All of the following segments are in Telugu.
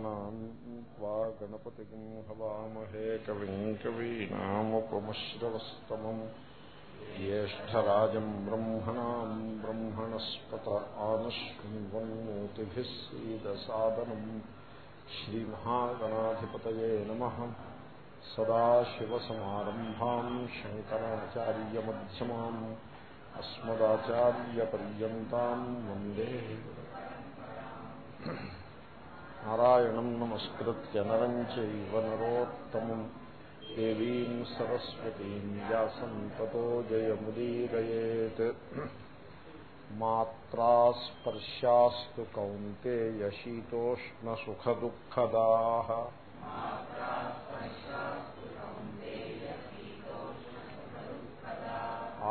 गणान्त्वा गणपतिं हवामहे कविम् कवीनामुपमश्रवस्तमम् ज्येष्ठराजम् ब्रह्मणाम् ब्रह्मणस्पत आनश्वन्वन्मूतिभिः सीदसादनम् श्रीमहागणाधिपतये नमः सदाशिवसमारम्भाम् शङ्कराचार्यमध्यमाम् अस्मदाचार्यपर्यन्ताम् वन्दे నారాయణం నమస్కృత్య నరం చైవ నరోత్తమం దేవీం సరస్వతీం వ్యాసం తతో జయముదీరయేత్ మాత్రా స్పర్శాస్తు కౌంతేయ శీతోష్ణసుఖదుఃఖదా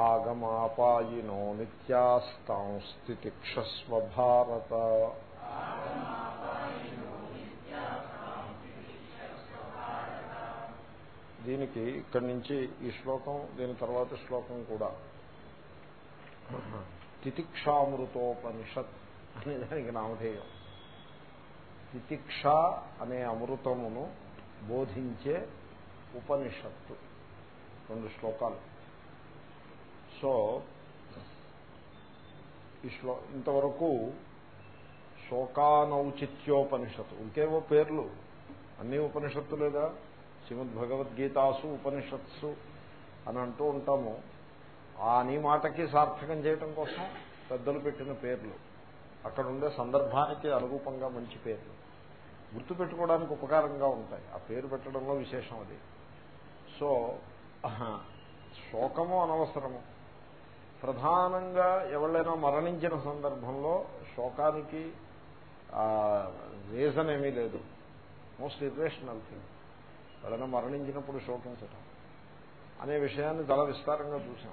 ఆగమాపాయినో నిత్యాస్తాంస్థితిక్షస్వ భారత దీనికి ఇక్కడి నుంచి ఈ శ్లోకం దీని తర్వాత శ్లోకం కూడా. తితిక్షామృతోపనిషత్ అనే దానికి నామధేయం. తితిక్ష అనే అమృతమును బోధించే ఉపనిషత్తు. రెండు శ్లోకాలు. సో ఈ శ్లో ఇంతవరకు శోకానౌచిత్యోపనిషత్తు. ఇంకేవో పేర్లు. అన్ని ఉపనిషత్తు లేదా? శ్రీమద్ భగవద్గీతాసు ఉపనిషత్సు అని అంటూ ఉంటాము. ఆ నీ మాటకి సార్థకం చేయటం కోసం పెద్దలు పెట్టిన పేర్లు. అక్కడ ఉండే సందర్భానికి అనురూపంగా మంచి పేర్లు. గుర్తు పెట్టుకోవడానికి ఉపకారంగా ఉంటాయి. ఆ పేరు పెట్టడంలో విశేషం అది. సో శోకము అనవసరము. ప్రధానంగా ఎవరైనా మరణించిన సందర్భంలో శోకానికి రీజన్ ఏమీ లేదు. మోస్ట్ ఇర్రేషనల్ థింగ్ ఎవరైనా మరణించినప్పుడు శోకించటం. అనే విషయాన్ని చాలా విస్తారంగా చూసాం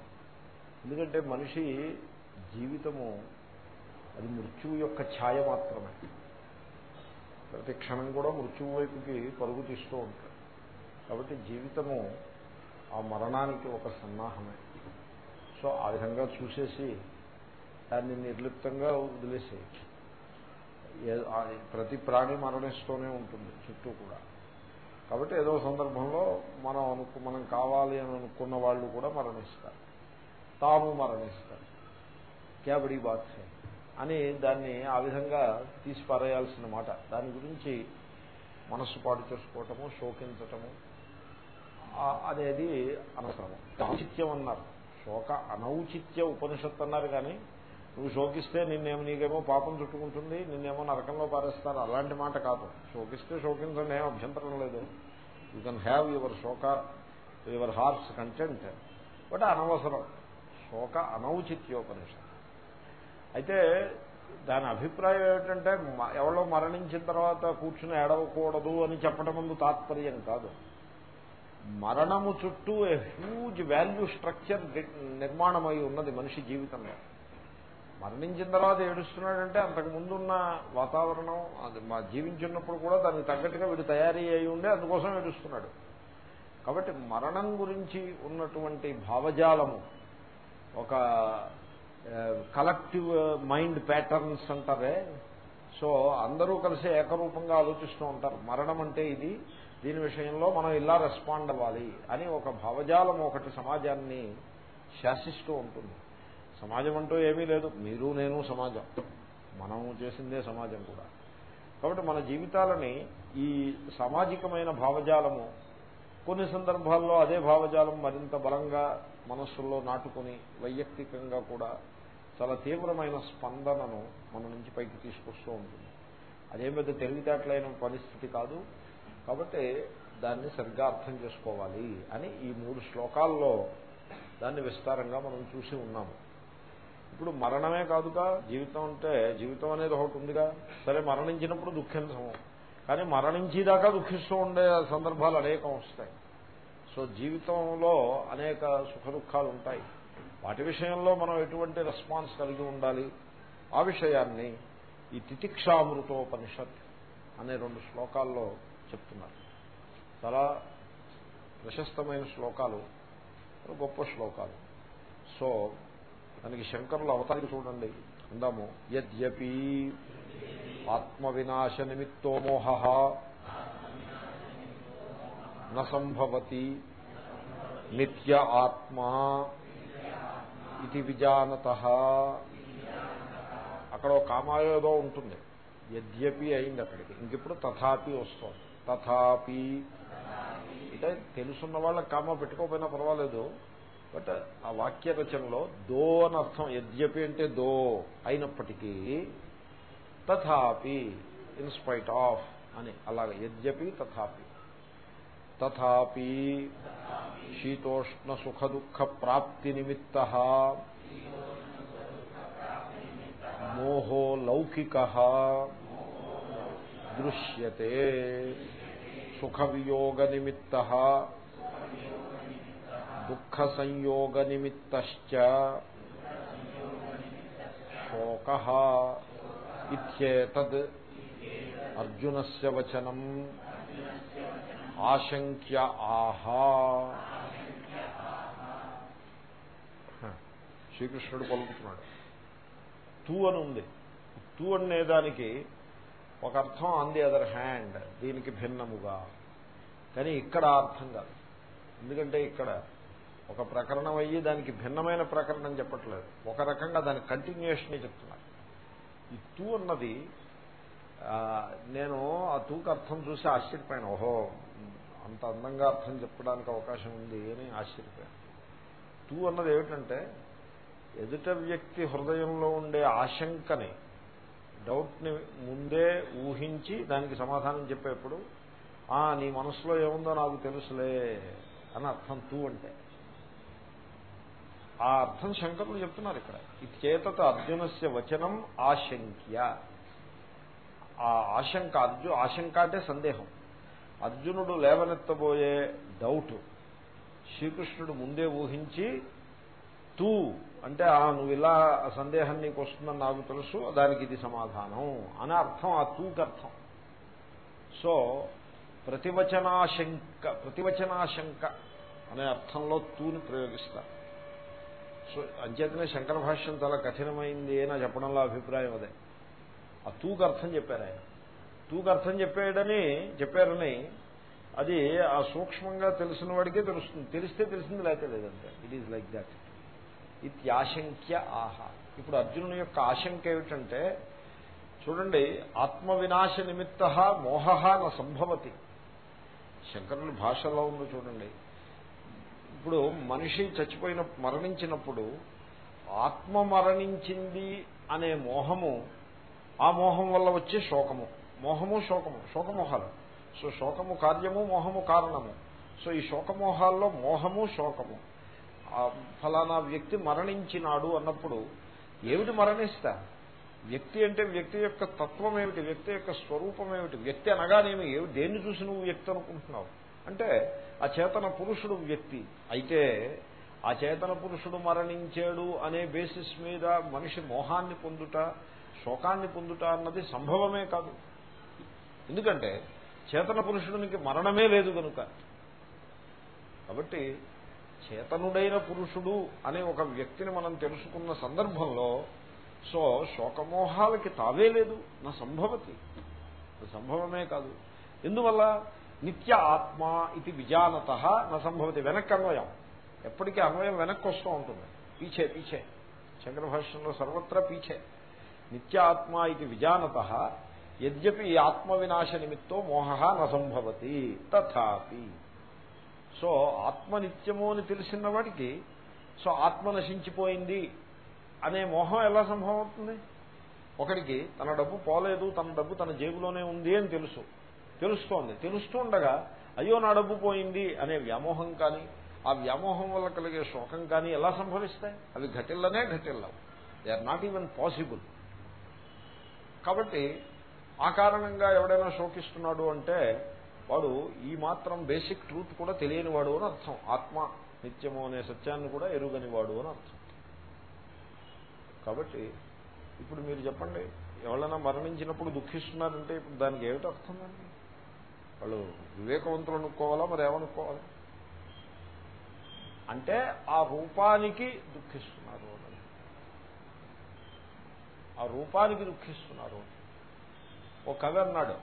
ఎందుకంటే మనిషి జీవితము అది మృత్యువు యొక్క ఛాయ మాత్రమే. ప్రతి క్షణం కూడా మృత్యువు వైపుకి పరుగు తీస్తూ ఉంటాడు. కాబట్టి జీవితము ఆ మరణానికి ఒక సన్నాహమే. సో ఆ విధంగా చూసేసి దాన్ని నిర్లిప్తంగా వదిలేసేయచ్చు. ప్రతి ప్రాణి మరణిస్తూనే ఉంటుంది చుట్టూ కూడా. కాబట్టి ఏదో సందర్భంలో మనం అనుకు మనం కావాలి అని అనుకున్న వాళ్ళు కూడా మరణిస్తారు. తాము మరణిస్తారు. క్యాబడి బాక్స్ అని దాన్ని ఆ విధంగా తీసి పారేయాల్సిన మాట. దాని గురించి మనస్సు పాటు చేసుకోవటము శోకించటము అనేది అనవసరము ఔచిత్యం అన్నారు. శోక అనౌచిత్య ఉపనిషత్తు అన్నారు కానీ నువ్వు శోకిస్తే నిన్నేమో నీకేమో పాపం చుట్టుకుంటుంది నిన్నేమో నరకంలో పారేస్తారు. అలాంటి మాట కాదు. శోకిస్తే శోకించండి ఏం అభ్యంతరం లేదు. యూ కెన్ హ్యావ్ యువర్ శోక యువర్ హార్ట్స్ కంటెంట్ బట్ అనవసరం. శోక అనౌచిత్యోపనిషత్ అయితే దాని అభిప్రాయం ఏమిటంటే ఎవరో మరణించిన తర్వాత కూర్చుని ఏడవకూడదు అని చెప్పడం ముందు తాత్పర్యం కాదు. మరణము చుట్టూ ఏ హ్యూజ్ వాల్యూ స్ట్రక్చర్ నిర్మాణమై ఉన్నది మనిషి జీవితంలో. మరణించిన తర్వాత ఏడుస్తున్నాడంటే అంతకు ముందున్న వాతావరణం అది మా జీవించున్నప్పుడు కూడా దానికి తగ్గట్టుగా వీడు తయారీ అయి ఉండే అందుకోసం ఏడుస్తున్నాడు. కాబట్టి మరణం గురించి ఉన్నటువంటి భావజాలము ఒక కలెక్టివ్ మైండ్ ప్యాటర్న్స్ అంటారే సో అందరూ కలిసి ఏకరూపంగా ఆలోచిస్తూ ఉంటారు మరణం అంటే ఇది దీని విషయంలో మనం ఇలా రెస్పాండ్ అవ్వాలి అని ఒక భావజాలం ఒకటి సమాజాన్ని శాసిస్తూ ఉంటుంది. సమాజం అంటూ ఏమీ లేదు. మీరు నేను సమాజం. మనం చేసిందే సమాజం కూడా. కాబట్టి మన జీవితాలని ఈ సామాజికమైన భావజాలము కొన్ని సందర్భాల్లో అదే భావజాలం మరింత బలంగా మనస్సుల్లో నాటుకుని వైయక్తికంగా కూడా చాలా తీవ్రమైన స్పందనను మన నుంచి పైకి తీసుకొస్తూ ఉంటుంది. అదేం పెద్ద తెలివితేటలైన పరిస్థితి కాదు. కాబట్టి దాన్ని సరిగ్గా అర్థం చేసుకోవాలి అని ఈ మూడు శ్లోకాల్లో దాన్ని విస్తారంగా మనం చూసి ఉన్నాము. ఇప్పుడు మరణమే కాదుగా జీవితం అంటే జీవితం అనేది ఒకటి ఉందిగా. సరే మరణించినప్పుడు దుఃఖించము కానీ మరణించేదాకా దుఃఖిస్తూ ఉండే సందర్భాలు అనేకం వస్తాయి. సో జీవితంలో అనేక సుఖ దుఃఖాలు ఉంటాయి. వాటి విషయంలో మనం ఎటువంటి రెస్పాన్స్ కలిగి ఉండాలి? ఆ విషయాన్ని ఈ తితిక్షామృతోపనిషత్ అనే రెండు శ్లోకాల్లో చెప్తున్నారు. చాలా ప్రశస్తమైన శ్లోకాలు గొప్ప శ్లోకాలు. సో దానికి శంకరులు అవతారి చూడండి. అందాము యద్యపి ఆత్మవినాశ నిమిత్తో మోహ సంభవతి నిత్య ఆత్మా ఇది విజానత. అక్కడ ఒక కామాయేదో ఉంటుంది. యద్యపి అయింది అక్కడికి. ఇంకిప్పుడు తథాపి వస్తుంది. తథాపి. అంటే తెలుసున్న వాళ్ళకి కామా పెట్టుకోకపోయినా పర్వాలేదు. బట్ ఆ వాక్య రచనలో దో అని అర్థం యద్యపి అంటే దో అయినప్పటికీ తథాపి ఇన్స్పైట్ ఆఫ్ అని అలాగే యద్యపి తథాపి. తథాపి శీతోష్ణ సుఖ దుఃఖ ప్రాప్తి నిమిత్త మోహో లౌకిక దృశ్యతే సుఖ వియోగ నిమిత్త దుఃఖ సంయోగ నిమిత్త శోక ఇత్యేతద్ అర్జునస్య వచనం ఆశంక్య ఆహా. శ్రీకృష్ణుడు పలుకుతున్నాడు. తూ అని ఉంది. తూ అనే దానికి ఒక అర్థం ఆన్ ది అదర్ హ్యాండ్ దీనికి భిన్నముగా. కానీ ఇక్కడ అర్థం కాదు. ఎందుకంటే ఇక్కడ ఒక ప్రకరణం అయ్యి దానికి భిన్నమైన ప్రకరణం చెప్పట్లేదు. ఒక రకంగా దాని కంటిన్యూషనే చెప్తున్నారు. ఈ తూ అన్నది నేను ఆ తూకు అర్థం చూసి ఆశ్చర్యపోయాను. ఓహో అంత అందంగా అర్థం చెప్పడానికి అవకాశం ఉంది అని ఆశ్చర్యపోయాను. తూ అన్నది ఏమిటంటే ఎదుట వ్యక్తి హృదయంలో ఉండే ఆశంకని డౌట్ని ముందే ఊహించి దానికి సమాధానం చెప్పేప్పుడు ఆ నీ మనసులో ఏముందో నాకు తెలుసులే అని అర్థం తూ అంటే. ఆ అర్థం శంకరులు చెప్తున్నారు ఇక్కడ. చేతత అర్జునస్య వచనం ఆశంక్య. ఆ ఆశంక అర్జు ఆశంక అంటే సందేహం. అర్జునుడు లేవనెత్తబోయే డౌట్ శ్రీకృష్ణుడు ముందే ఊహించి తూ అంటే ఆ నువ్వు ఇలా సందేహం నీకు వస్తుందని నాకు తెలుసు దానికి ఇది సమాధానం అని అర్థం ఆ తూకి అర్థం. సో ప్రతివచనాశంక ప్రతివచనాశంక అనే అర్థంలో తూని ప్రయోగిస్తారు. సో అంచేతనే శంకర భాష్యం చాలా కఠినమైంది అని చెప్పడంలో అభిప్రాయం అదే. ఆ తూకు అర్థం చెప్పారు ఆయన. తూకు అర్థం చెప్పాడని చెప్పారని అది ఆ సూక్ష్మంగా తెలిసిన వాడికే తెలుస్తుంది. తెలిస్తే తెలిసింది లేకపోతే లేదంటే. ఇట్ ఈజ్ లైక్ దాట్ ఇత్యాశంక్య ఆహ. ఇప్పుడు అర్జునుని యొక్క ఆశంక ఏమిటంటే చూడండి ఆత్మవినాశ నిమిత్త మోహ న సంభవతి. శంకరుని భాషలో ఉంది చూడండి. ఇప్పుడు మనిషి చచ్చిపోయిన మరణించినప్పుడు ఆత్మ మరణించింది అనే మోహము ఆ మోహం వల్ల వచ్చే శోకము. మోహము శోకము శోకమోహాలు. సో శోకము కార్యము మోహము కారణము. సో ఈ శోకమోహాల్లో మోహము శోకము. ఫలానా వ్యక్తి మరణించినాడు అన్నప్పుడు ఏమిటి మరణిస్తా? వ్యక్తి అంటే వ్యక్తి యొక్క తత్వం ఏమిటి వ్యక్తి యొక్క స్వరూపం ఏమిటి వ్యక్తి అనగానేమి? దేన్ని చూసి నువ్వు వ్యక్తి అనుకుంటున్నావు? అంటే ఆ చేతన పురుషుడు వ్యక్తి. అయితే ఆ చేతన పురుషుడు మరణించాడు అనే బేసిస్ మీద మనిషి మోహాన్ని పొందుట శోకాన్ని పొందుట అన్నది సంభవమే కాదు. ఎందుకంటే చేతన పురుషుడికి మరణమే లేదు కనుక కాబట్టి చేతనుడైన పురుషుడు అనే ఒక వ్యక్తిని మనం తెలుసుకున్న సందర్భంలో సో శోకమోహాలకి తావే లేదు. నా సంభవతి. సంభవమే కాదు. ఎందువల్ల? నిత్య ఆత్మ ఇది విజానత నా సంభవతి వెనక్కి అన్వయం. ఎప్పటికీ అన్వయం వెనక్కి వస్తూ ఉంటుంది. పీచే పీచే శంకర భాష్యంలో సర్వత్రా పీచే నిత్యాత్మ ఇది విజానత యద్యపి ఆత్మ వినాశ నిమిత్తో మోహ నసంభవతి తథాపి. సో ఆత్మ నిత్యము అని తెలిసిన వాడికి సో ఆత్మ నశించిపోయింది అనే మోహం ఎలా సంభవం అవుతుంది ఒకడికి తన డబ్బు పోలేదు తన డబ్బు తన జేబులోనే ఉంది అని తెలుసు. తెలుస్తోంది. తెలుస్తుండగా అయ్యో నా డబ్బు పోయింది అనే వ్యామోహం కానీ ఆ వ్యామోహం వల్ల కలిగే శోకం కానీ ఎలా సంభవిస్తాయి? అవి ఘటిల్లనే ఘటిల్లవు. They are not even possible కాబట్టి ఆ కారణంగా ఎవడైనా శోకిస్తున్నాడు అంటే వాడు ఈ మాత్రం బేసిక్ ట్రూత్ కూడా తెలియనివాడు అని అర్థం. ఆత్మ నిత్యము అనే సత్యాన్ని కూడా ఎరుగనివాడు అని అర్థం. కాబట్టి ఇప్పుడు మీరు చెప్పండి ఎవరైనా మరణించినప్పుడు దుఃఖిస్తున్నారంటే ఇప్పుడు దానికి ఏమిటి అర్థం? అండి వాళ్ళు వివేకవంతులు అనుకోవాలా? మరి ఏమనుకోవాలి? అంటే ఆ రూపానికి దుఃఖిస్తున్నారు ఆ రూపానికి దుఃఖిస్తున్నారు ఓ కవి అన్నాడు.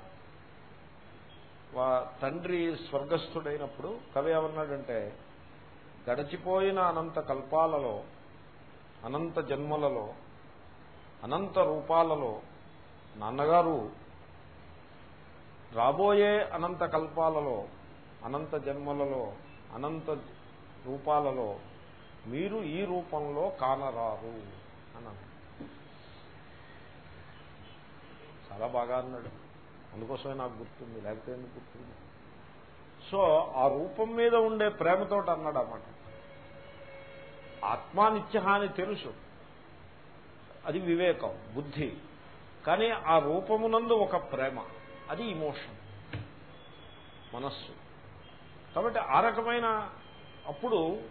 తండ్రి స్వర్గస్థుడైనప్పుడు కవి ఏమన్నాడంటే గడిచిపోయిన అనంత కల్పాలలో అనంత జన్మలలో అనంత రూపాలలో నాన్నగారు రాబోయే అనంత కల్పాలలో అనంత జన్మలలో అనంత రూపాలలో మీరు ఈ రూపంలో కానరారు అన్నాడు. చాలా బాగా అన్నాడు. అందుకోసమే నాకు గుర్తుంది లేకపోతే ఎందుకు గుర్తుంది? సో ఆ రూపం మీద ఉండే ప్రేమతోటి అన్నాడు అన్నమాట ఆత్మానిత్య అని తెలుసు. అది వివేకం బుద్ధి. కానీ ఆ రూపమునందు ఒక ప్రేమ. అది ఇమోషన్ మనస్సు. కాబట్టి ఆ రకమైన అప్పుడు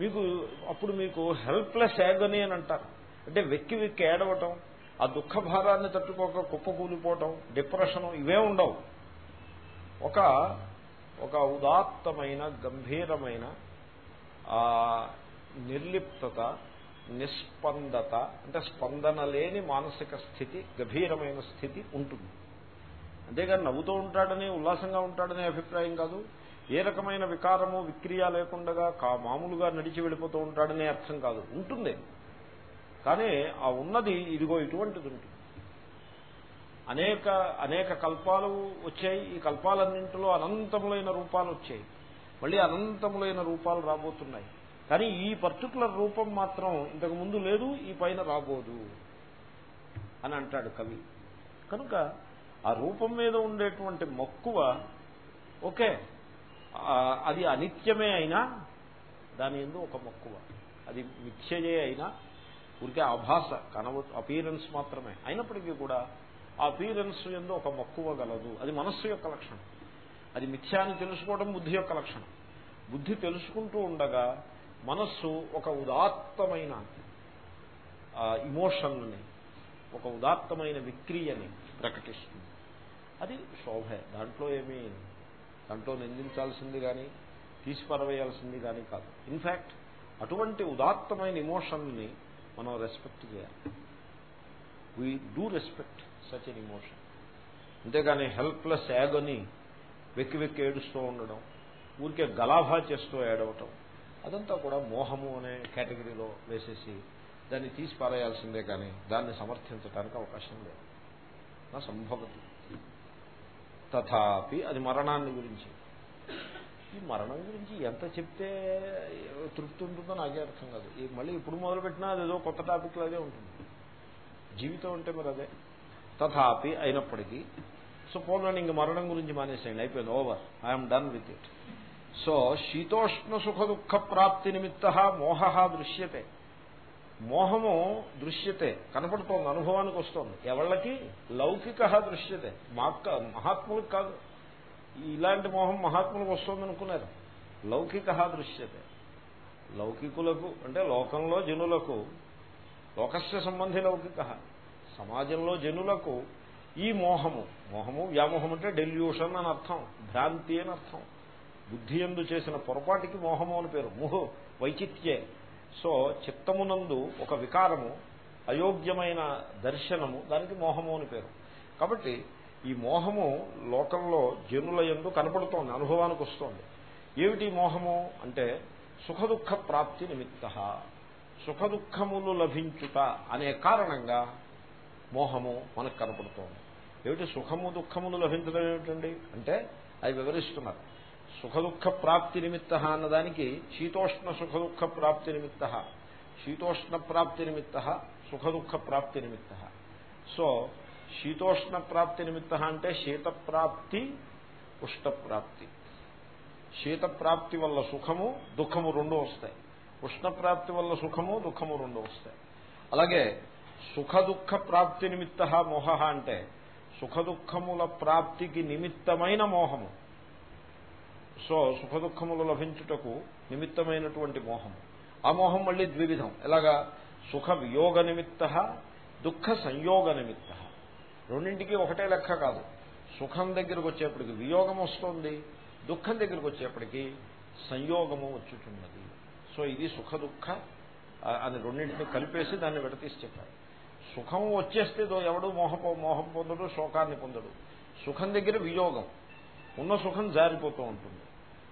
మీకు అప్పుడు మీకు హెల్ప్లెస్ యాగని అని అంటారు. అంటే వెక్కి వెక్కి ఏడవటం ఆ దుఃఖ భారాన్ని తట్టుకోక కుప్పకూలిపోవటం డిప్రెషన్ ఇవే ఉండవు. ఒక ఒక ఉదాత్తమైన గంభీరమైన నిర్లిప్తత నిస్పందత అంటే స్పందన లేని మానసిక స్థితి గభీరమైన స్థితి ఉంటుంది. అంతేగాని నవ్వుతూ ఉంటాడని ఉల్లాసంగా ఉంటాడనే అభిప్రాయం కాదు. ఏ రకమైన వికారము విక్రియ లేకుండా మామూలుగా నడిచి వెళ్ళిపోతూ ఉంటాడనే అర్థం కాదు. ఉంటుంది. కానీ ఆ ఉన్నది ఇదిగో ఇటువంటిది ఉంటుంది అనేక అనేక కల్పాలు వచ్చాయి. ఈ కల్పాలన్నింటిలో అనంతములైన రూపాలు వచ్చాయి. మళ్ళీ అనంతములైన రూపాలు రాబోతున్నాయి. కానీ ఈ పర్టికులర్ రూపం మాత్రం ఇంతకు ముందు లేదు ఈ పైన రాబోదు అని అంటాడు కవి. కనుక ఆ రూపం మీద ఉండేటువంటి మక్కువ ఓకే. అది అనిత్యమే అయినా దాని ఎందు ఒక మక్కువ. అది మిథ్యయే అయినా ఊరికే ఆభాస కనవ అపీరెన్స్ మాత్రమే. అయినప్పటికీ కూడా ఆ అపీరెన్స్ ఎందు ఒక మక్కువ గలదు. అది మనస్సు యొక్క లక్షణం. అది మిథ్యాన్ని తెలుసుకోవడం బుద్ధి యొక్క లక్షణం. బుద్ధి తెలుసుకుంటూ ఉండగా మనస్సు ఒక ఉదాత్తమైన ఇమోషన్ని ఒక ఉదాత్తమైన విక్రియని ప్రకటిస్తుంది. అది శోభే. దాంట్లో ఏమీ దాంట్లో నిందించాల్సింది కానీ తీసిపరవేయాల్సింది కానీ కాదు. ఇన్ఫ్యాక్ట్ అటువంటి ఉదాత్తమైన ఇమోషన్ని మనం రెస్పెక్ట్ చేయాలి. We do respect such an emotion అంతేగాని హెల్ప్లెస్ యాగని వెక్కి వెక్కి ఏడుస్తూ ఉండడం ఊరికే గలాభా చేస్తూ ఏడవటం అదంతా కూడా మోహము అనే కేటగిరీలో వేసేసి దాన్ని తీసి పారేయాల్సిందే కానీ దాన్ని సమర్థించడానికి అవకాశం లేదు. నా సంభవతి. తథాపి అది మరణాన్ని గురించి. ఈ మరణం గురించి ఎంత చెప్తే తృప్తి ఉంటుందో నాకే అర్థం కాదు. ఈ మళ్ళీ ఇప్పుడు మొదలుపెట్టినా అదేదో కొత్త టాపిక్ లాగే ఉంటుంది. జీవితం అంటే మరి అదే. తథాపి అయినప్పటికీ సో పోలండి ఇంక మరణం గురించి మానేసేయండి అయిపోయింది over I'm done with it so శీతోష్ణ సుఖ దుఃఖ ప్రాప్తి నిమిత్త మోహ దృశ్యతే. మోహము దృశ్యతే కనపడుతోంది అనుభవానికి వస్తుంది. ఎవళ్ళకి? లౌకిక దృశ్యతే. మాక్క మహాత్ములకు కాదు. ఇలాంటి మోహం మహాత్ములకు వస్తుంది అనుకున్నారు. లౌకిక దృశ్యతే. లౌకికులకు అంటే లోకంలో జనులకు లోకస్య సంబంధి లౌకిక సమాజంలో జనులకు ఈ మోహము మోహము వ్యామోహం అంటే డెల్యూషన్ అని అర్థం భ్రాంతి అని అర్థం. బుద్ధి ఎందు చేసిన పొరపాటికి మోహము అని పేరు. ముహు వైచిత్యే సో చిత్తమునందు ఒక వికారము అయోగ్యమైన దర్శనము దానికి మోహము అని పేరు. కాబట్టి ఈ మోహము లోకంలో జనుల ఎందు కనపడుతోంది అనుభవానికి వస్తోంది. ఏమిటి మోహము? అంటే సుఖదుఖ ప్రాప్తి నిమిత్త. సుఖదుఖములు లభించుట అనే కారణంగా మోహము మనకు కనపడుతోంది. ఏమిటి సుఖము దుఃఖములు లభించడం ఏమిటండి? అంటే అవి వివరిస్తున్నారు. సుఖదుఃఖ ప్రాప్తి నిమిత్త అన్నదానికి శీతోష్ణ సుఖదుఖ ప్రాప్తి నిమిత్త. శీతోష్ణ ప్రాప్తి నిమిత్త సుఖదుఖ ప్రాప్తి నిమిత్త. సో శీతోష్ణ ప్రాప్తి నిమిత్త అంటే శీతప్రాప్తి ఉష్ణప్రాప్తి. శీతప్రాప్తి వల్ల సుఖము దుఃఖము రెండు వస్తాయి. ఉష్ణప్రాప్తి వల్ల సుఖము దుఃఖము రెండు వస్తాయి. అలాగే సుఖదుఃఖ ప్రాప్తి నిమిత్త మోహ అంటే సుఖదుఃఖముల ప్రాప్తికి నిమిత్తమైన మోహము. సో సుఖ దుఃఖములు లభించుటకు నిమిత్తమైనటువంటి మోహం. ఆ మోహం మళ్ళీ ద్వివిధం. ఎలాగా? సుఖ వియోగ నిమిత్త దుఃఖ సంయోగ నిమిత్త రెండింటికి ఒకటే లెక్క కాదు. సుఖం దగ్గరకు వచ్చేప్పటికి వియోగం వస్తుంది దుఃఖం దగ్గరకు వచ్చేప్పటికి సంయోగము వచ్చుతున్నది సో ఇది సుఖ దుఃఖ అని రెండింటిని కలిపేసి దాన్ని విడతీసి చెప్పారు. సుఖం వచ్చేస్తే ఎవడు మోహ మోహం పొందడు శోకాన్ని పొందడు. సుఖం దగ్గర వియోగం. ఉన్న సుఖం జారిపోతూ ఉంటుంది.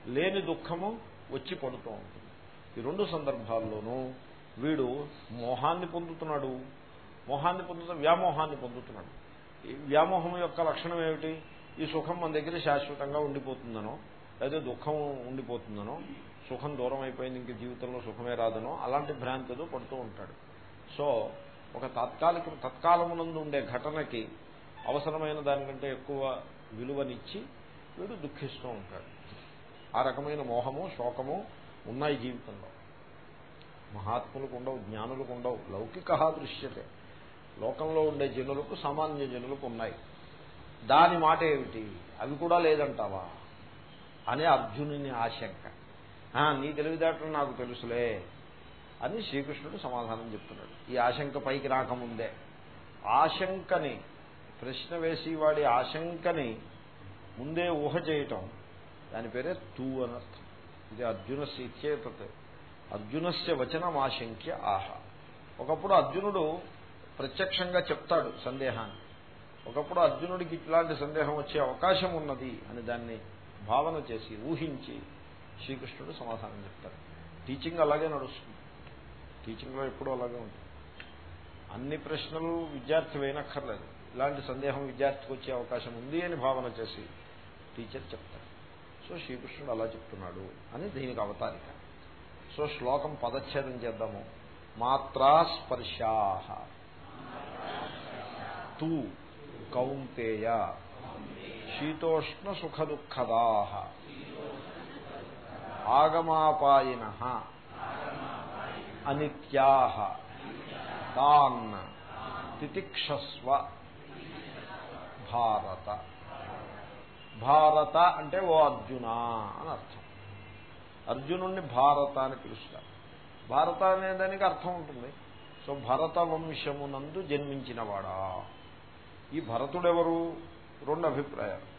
లేని దుఃఖము వచ్చి పడుతూ ఉంటుంది. ఈ రెండు సందర్భాల్లోనూ వీడు మోహాన్ని పొందుతున్నాడు. మోహాన్ని పొందుతున్న వ్యామోహాన్ని పొందుతున్నాడు. ఈ వ్యామోహం యొక్క లక్షణం ఏమిటి? ఈ సుఖం మన దగ్గర శాశ్వతంగా ఉండిపోతుందనో లేదా దుఃఖం ఉండిపోతుందనో సుఖం దూరం అయిపోయింది ఇంక జీవితంలో సుఖమే రాదనో అలాంటి భ్రాంతితో పడుతూ ఉంటాడు. సో ఒక తాత్కాలిక తత్కాలమునందు ఉండే ఘటనకి అవసరమైన దానికంటే ఎక్కువ విలువనిచ్చి వీడు దుఃఖిస్తూ ఉంటాడు. ఆ రకమైన మోహము శోకము ఉన్నాయి జీవితంలో. మహాత్ములకు ఉండవు జ్ఞానులకు ఉండవు. లౌకిక దృశ్యతే. లోకంలో ఉండే జనులకు సామాన్య జనులకు ఉన్నాయి. దాని మాట ఏమిటి? అవి కూడా లేదంటావా? అనే అర్జునుని ఆశంక. నీ తెలివితేటలు నాకు తెలుసులే అని శ్రీకృష్ణుడు సమాధానం చెప్తున్నాడు. ఈ ఆశంక పైకి రాకముందే. ఆశంకని ప్రశ్న వేసి వాడి ఆశంకని ముందే ఊహ చేయటం దాని పేరే తూ అనర్థం ఇది అర్జునస్ ఇచ్చేతత్ అర్జునస్య వచనం ఆశంక్య ఆహ. ఒకప్పుడు అర్జునుడు ప్రత్యక్షంగా చెప్తాడు సందేహాన్ని. ఒకప్పుడు అర్జునుడికి ఇట్లాంటి సందేహం వచ్చే అవకాశం ఉన్నది అని దాన్ని భావన చేసి ఊహించి శ్రీకృష్ణుడు సమాధానం చెప్తాడు. టీచింగ్ అలాగే నడుస్తుంది. టీచింగ్లో ఎప్పుడూ అలాగే ఉంటుంది. అన్ని ప్రశ్నలు విద్యార్థి వేయనక్కర్లేదు. ఇలాంటి సందేహం విద్యార్థికి వచ్చే అవకాశం ఉంది అని భావన చేసి టీచర్ చెప్తాడు. సో శ్రీకృష్ణుడు అలా చెప్తున్నాడు అని దీనికి అవతారిక. సో శ్లోకం పదచ్ఛేదం చేద్దాము. మాత్రా స్పర్శా. తూ కౌంతేయ. శీతోష్ణ సుఖ దుఃఖదా ఆగమాపాయిన. అనిత్యా. తాన్. తితిక్షస్వ. భారత. భారత అంటే ఓ అర్జున అని అర్థం. అర్జునుణ్ణి భారత అని పిలుస్తారు. భారత అనే దానికి అర్థం ఉంటుంది. సో భరత వంశమునందు జన్మించినవాడా? ఈ భరతుడెవరు? రెండు అభిప్రాయాలు.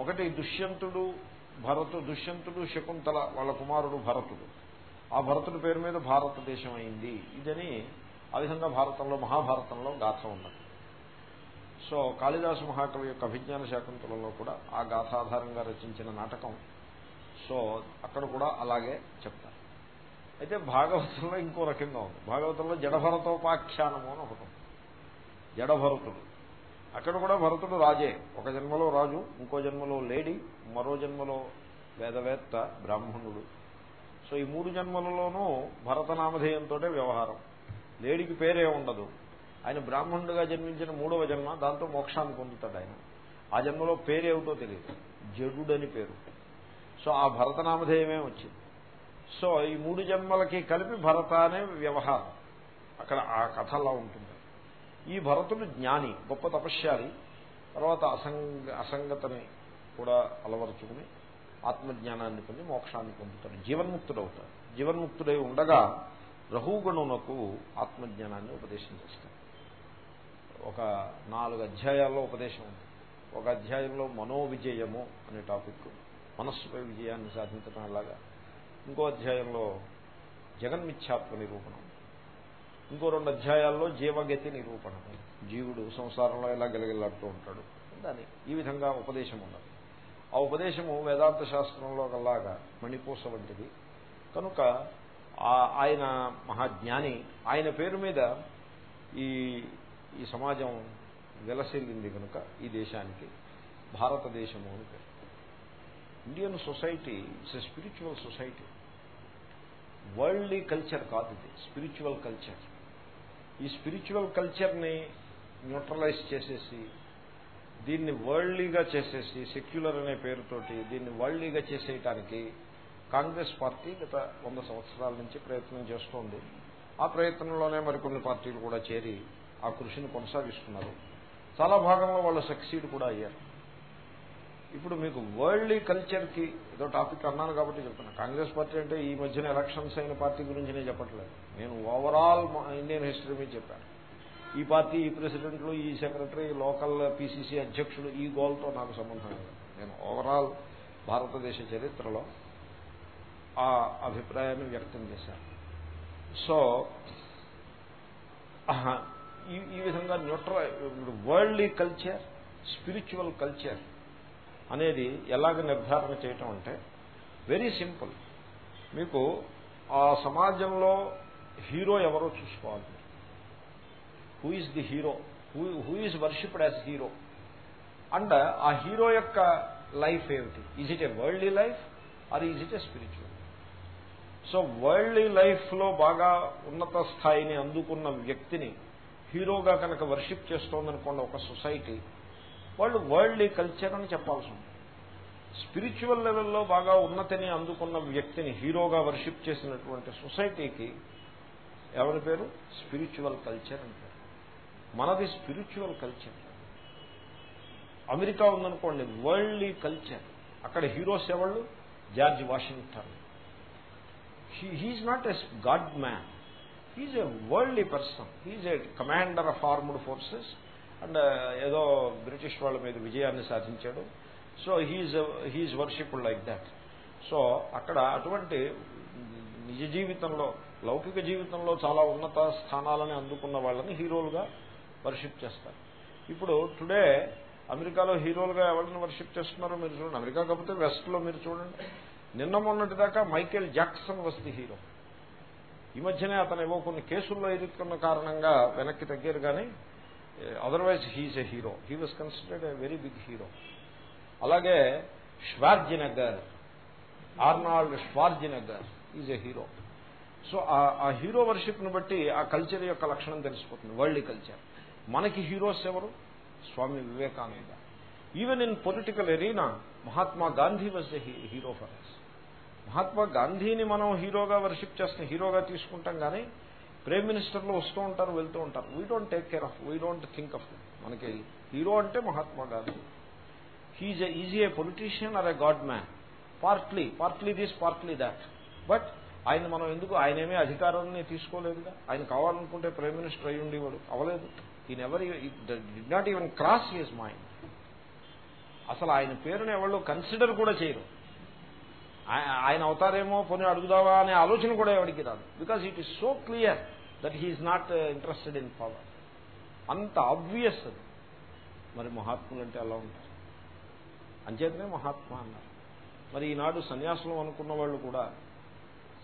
ఒకటి దుష్యంతుడు భరతు దుష్యంతుడు శకుంతల వాళ్ళ కుమారుడు భరతుడు. ఆ భరతుడి పేరు మీద భారతదేశం అయింది. ఇదని ఆ విధంగా భారతంలో మహాభారతంలో గాథ ఉన్నది. సో కాళిదాసు మహాకవి యొక్క అభిజ్ఞాన శాకుంతలంలో కూడా ఆ గాథాధారంగా రచించిన నాటకం. సో అక్కడ కూడా అలాగే చెప్తారు. అయితే భాగవతంలో ఇంకో రకంగా ఉంది. భాగవతంలో జడభరతోపాఖ్యానము అని ఒకటి జడభరతుడు. అక్కడ కూడా భరతుడు రాజే. ఒక జన్మలో రాజు ఇంకో జన్మలో లేడీ మరో జన్మలో వేదవేత్త బ్రాహ్మణుడు. సో ఈ మూడు జన్మలలోనూ భరతనామధేయంతో వ్యవహారం. లేడికి పేరే ఉండదు. ఆయన బ్రాహ్మణుడుగా జన్మించిన మూడవ జన్మ దాంతో మోక్షాన్ని పొందుతాడు ఆయన. ఆ జన్మలో పేరేమిటో తెలియదు. జడుడని పేరు. సో ఆ భరతనామధేయమే వచ్చింది. సో ఈ మూడు జన్మలకి కలిపి భరత అనే వ్యవహారం. అక్కడ ఆ కథ అలా ఉంటుంది. ఈ భరతుడు జ్ఞాని గొప్ప తపశ్శాలి. తర్వాత అసంగ అసంగతని కూడా అలవరుచుకుని ఆత్మజ్ఞానాన్ని పొంది మోక్షాన్ని పొందుతాడు. జీవన్ముక్తుడవుతాడు. జీవన్ముక్తుడై ఉండగా రహుగణునకు ఆత్మజ్ఞానాన్ని ఉపదేశం చేస్తాడు. ఒక నాలుగు అధ్యాయాల్లో ఉపదేశం ఉంది. ఒక అధ్యాయంలో మనోవిజయము అనే టాపిక్ మనస్సుపై విజయాన్ని సాధించడం ఎలాగా ఇంకో అధ్యాయంలో జగన్మిథ్యాత్వ నిరూపణం. ఇంకో రెండు అధ్యాయాల్లో జీవగతి నిరూపణ. జీవుడు సంసారంలో ఎలా గెలగెలాడుతూ ఉంటాడు. దాని ఈ విధంగా ఉపదేశం ఉన్నది. ఆ ఉపదేశము వేదాంత శాస్త్రంలో ఒకలాగా మణిపూస వంటిది. కనుక ఆయన మహాజ్ఞాని ఆయన పేరు మీద ఈ ఈ సమాజం వెలసిల్లింది కనుక ఈ దేశానికి భారతదేశము అని పేరు. Indian society it's a spiritual society worldly culture కాదు ఇది స్పిరిచువల్ కల్చర్ ఈ స్పిరిచువల్ కల్చర్ని న్యూట్రలైజ్ చేసేసి దీన్ని వరల్డ్లీగా చేసేసి సెక్యులర్ అనే పేరుతోటి దీన్ని వరల్డ్లీగా చేసేయటానికి కాంగ్రెస్ పార్టీ గత వంద సంవత్సరాల నుంచి ప్రయత్నం చేస్తోంది. ఆ ప్రయత్నంలోనే మరికొన్ని పార్టీలు కూడా చేరి ఆ కృషిని కొనసాగిస్తున్నారు. చాలా భాగంలో వాళ్ళు సక్సీడ్ కూడా అయ్యారు. ఇప్పుడు మీకు వరల్డ్లీ కల్చర్కి ఏదో టాపిక్ అన్నాను కాబట్టి చెప్తున్నాను కాంగ్రెస్ పార్టీ అంటే ఈ మధ్యన ఎలక్షన్స్ అయిన పార్టీ గురించి నేను చెప్పట్లేదు. నేను ఓవరాల్ ఇండియన్ హిస్టరీ మీద చెప్పాను. ఈ పార్టీ ఈ ప్రెసిడెంట్లు ఈ సెక్రటరీ లోకల్ పీసీసీ అధ్యక్షుడు ఈ గోల్తో నాకు సంబంధం లేదు. నేను ఓవరాల్ భారతదేశ చరిత్రలో ఆ అభిప్రాయాన్ని వ్యక్తం చేశాను. సో ఈ విధంగా neutral worldly culture spiritual culture అనేది ఎలాగ నిర్ధారణ చేయటం అంటే వెరీ సింపుల్ మీకు ఆ సమాజంలో హీరో ఎవరో చూసుకోవాలి. Who is the hero who is worshipped as hero and ఆ హీరో యొక్క లైఫ్ ఏమిటి? Is it a worldly life or is it a spiritual so worldly లైఫ్లో బాగా ఉన్నత స్థాయిని అందుకున్న వ్యక్తిని హీరోగా కనుక వర్షిప్ చేస్తోందనుకోండి ఒక సొసైటీ వాళ్ళు వరల్డ్లీ కల్చర్ అని చెప్పాల్సి ఉంది స్పిరిచువల్ లెవెల్లో బాగా ఉన్నతిని అందుకున్న వ్యక్తిని హీరోగా వర్షిప్ చేసినటువంటి సొసైటీకి ఎవరి పేరు? స్పిరిచువల్ కల్చర్ అని పేరు. మనది స్పిరిచువల్ కల్చర్. అమెరికా ఉందనుకోండి వరల్డ్లీ కల్చర్. అక్కడ హీరోస్ ఎవళ్ళు? George Washington. He's not a god man. He's a worldly person he's a commander of armed forces and ఏదో బ్రిటిష్ వాళ్ళ మీద విజయాన్ని సాధించాడు. So he's he's worshipped like that so అక్కడ అటువంటి నిజ జీవితంలో లౌకిక జీవితంలో చాలా ఉన్నత స్థానాలని అందుకున్న వాళ్ళని హీరోలుగా వర్షిప్ చేస్తారు. ఇప్పుడు టుడే అమెరికాలో హీరోలుగా ఎవరిని వర్షిప్ చేస్తున్నారో మీరు చూడండి. అమెరికా కాకపోతే వెస్ట్లో మీరు చూడండి. నిన్న మొన్నటి దాకా మైకేల్ జాక్సన్ వస్తే హీరో ఈ మధ్యనే అతను ఏవో కొన్ని కేసుల్లో ఎదుర్కొన్న కారణంగా వెనక్కి తగ్గారు కానీ otherwise he's a hero he was considered a very big hero అలాగే Schwarzenegger Arnold Schwarzenegger is a hero so ఆ హీరో వర్షిప్ను బట్టి ఆ కల్చర్ యొక్క లక్షణం తెలిసిపోతుంది వరల్డ్ కల్చర్ మనకి హీరోస్ ఎవరు? Swami Vivekananda. Even in political arena Mahatma Gandhi was a hero for us Mahatma గాంధీని మనం హీరోగా వర్షిప్ చేస్తాం హీరోగా తీసుకుంటాం కానీ ప్రైమ్ మినిస్టర్లు వస్తూ ఉంటారు వెళ్తూ ఉంటారు. We don't take care of we don't think of మనకి హీరో అంటే Mahatma Gandhi. He's is he a politician or a god man partly partly this partly that but ఆయన మనం ఎందుకు ఆయన ఏమీ అధికారాన్ని తీసుకోలేదుగా? ఆయన కావాలనుకుంటే ప్రైమ్ మినిస్టర్ అయి ఉండేవాడు. అవలేదు ఈయన ఎవరి did not even cross his mind అసలు ఆయన పేరుని ఎవరు కన్సిడర్ కూడా చేయరు. ఆయన అవుతారేమో పోనీ అడుగుదావా అనే ఆలోచన కూడా ఎవరికి రాదు. Because it is so clear that he's not interested in power అంత ఆబ్వియస్ అది. మరి మహాత్ములు అంటే అలా ఉంటారు. అంచేతనే మహాత్మా అన్నారు. మరి ఈనాడు సన్యాసులు అనుకున్న వాళ్ళు కూడా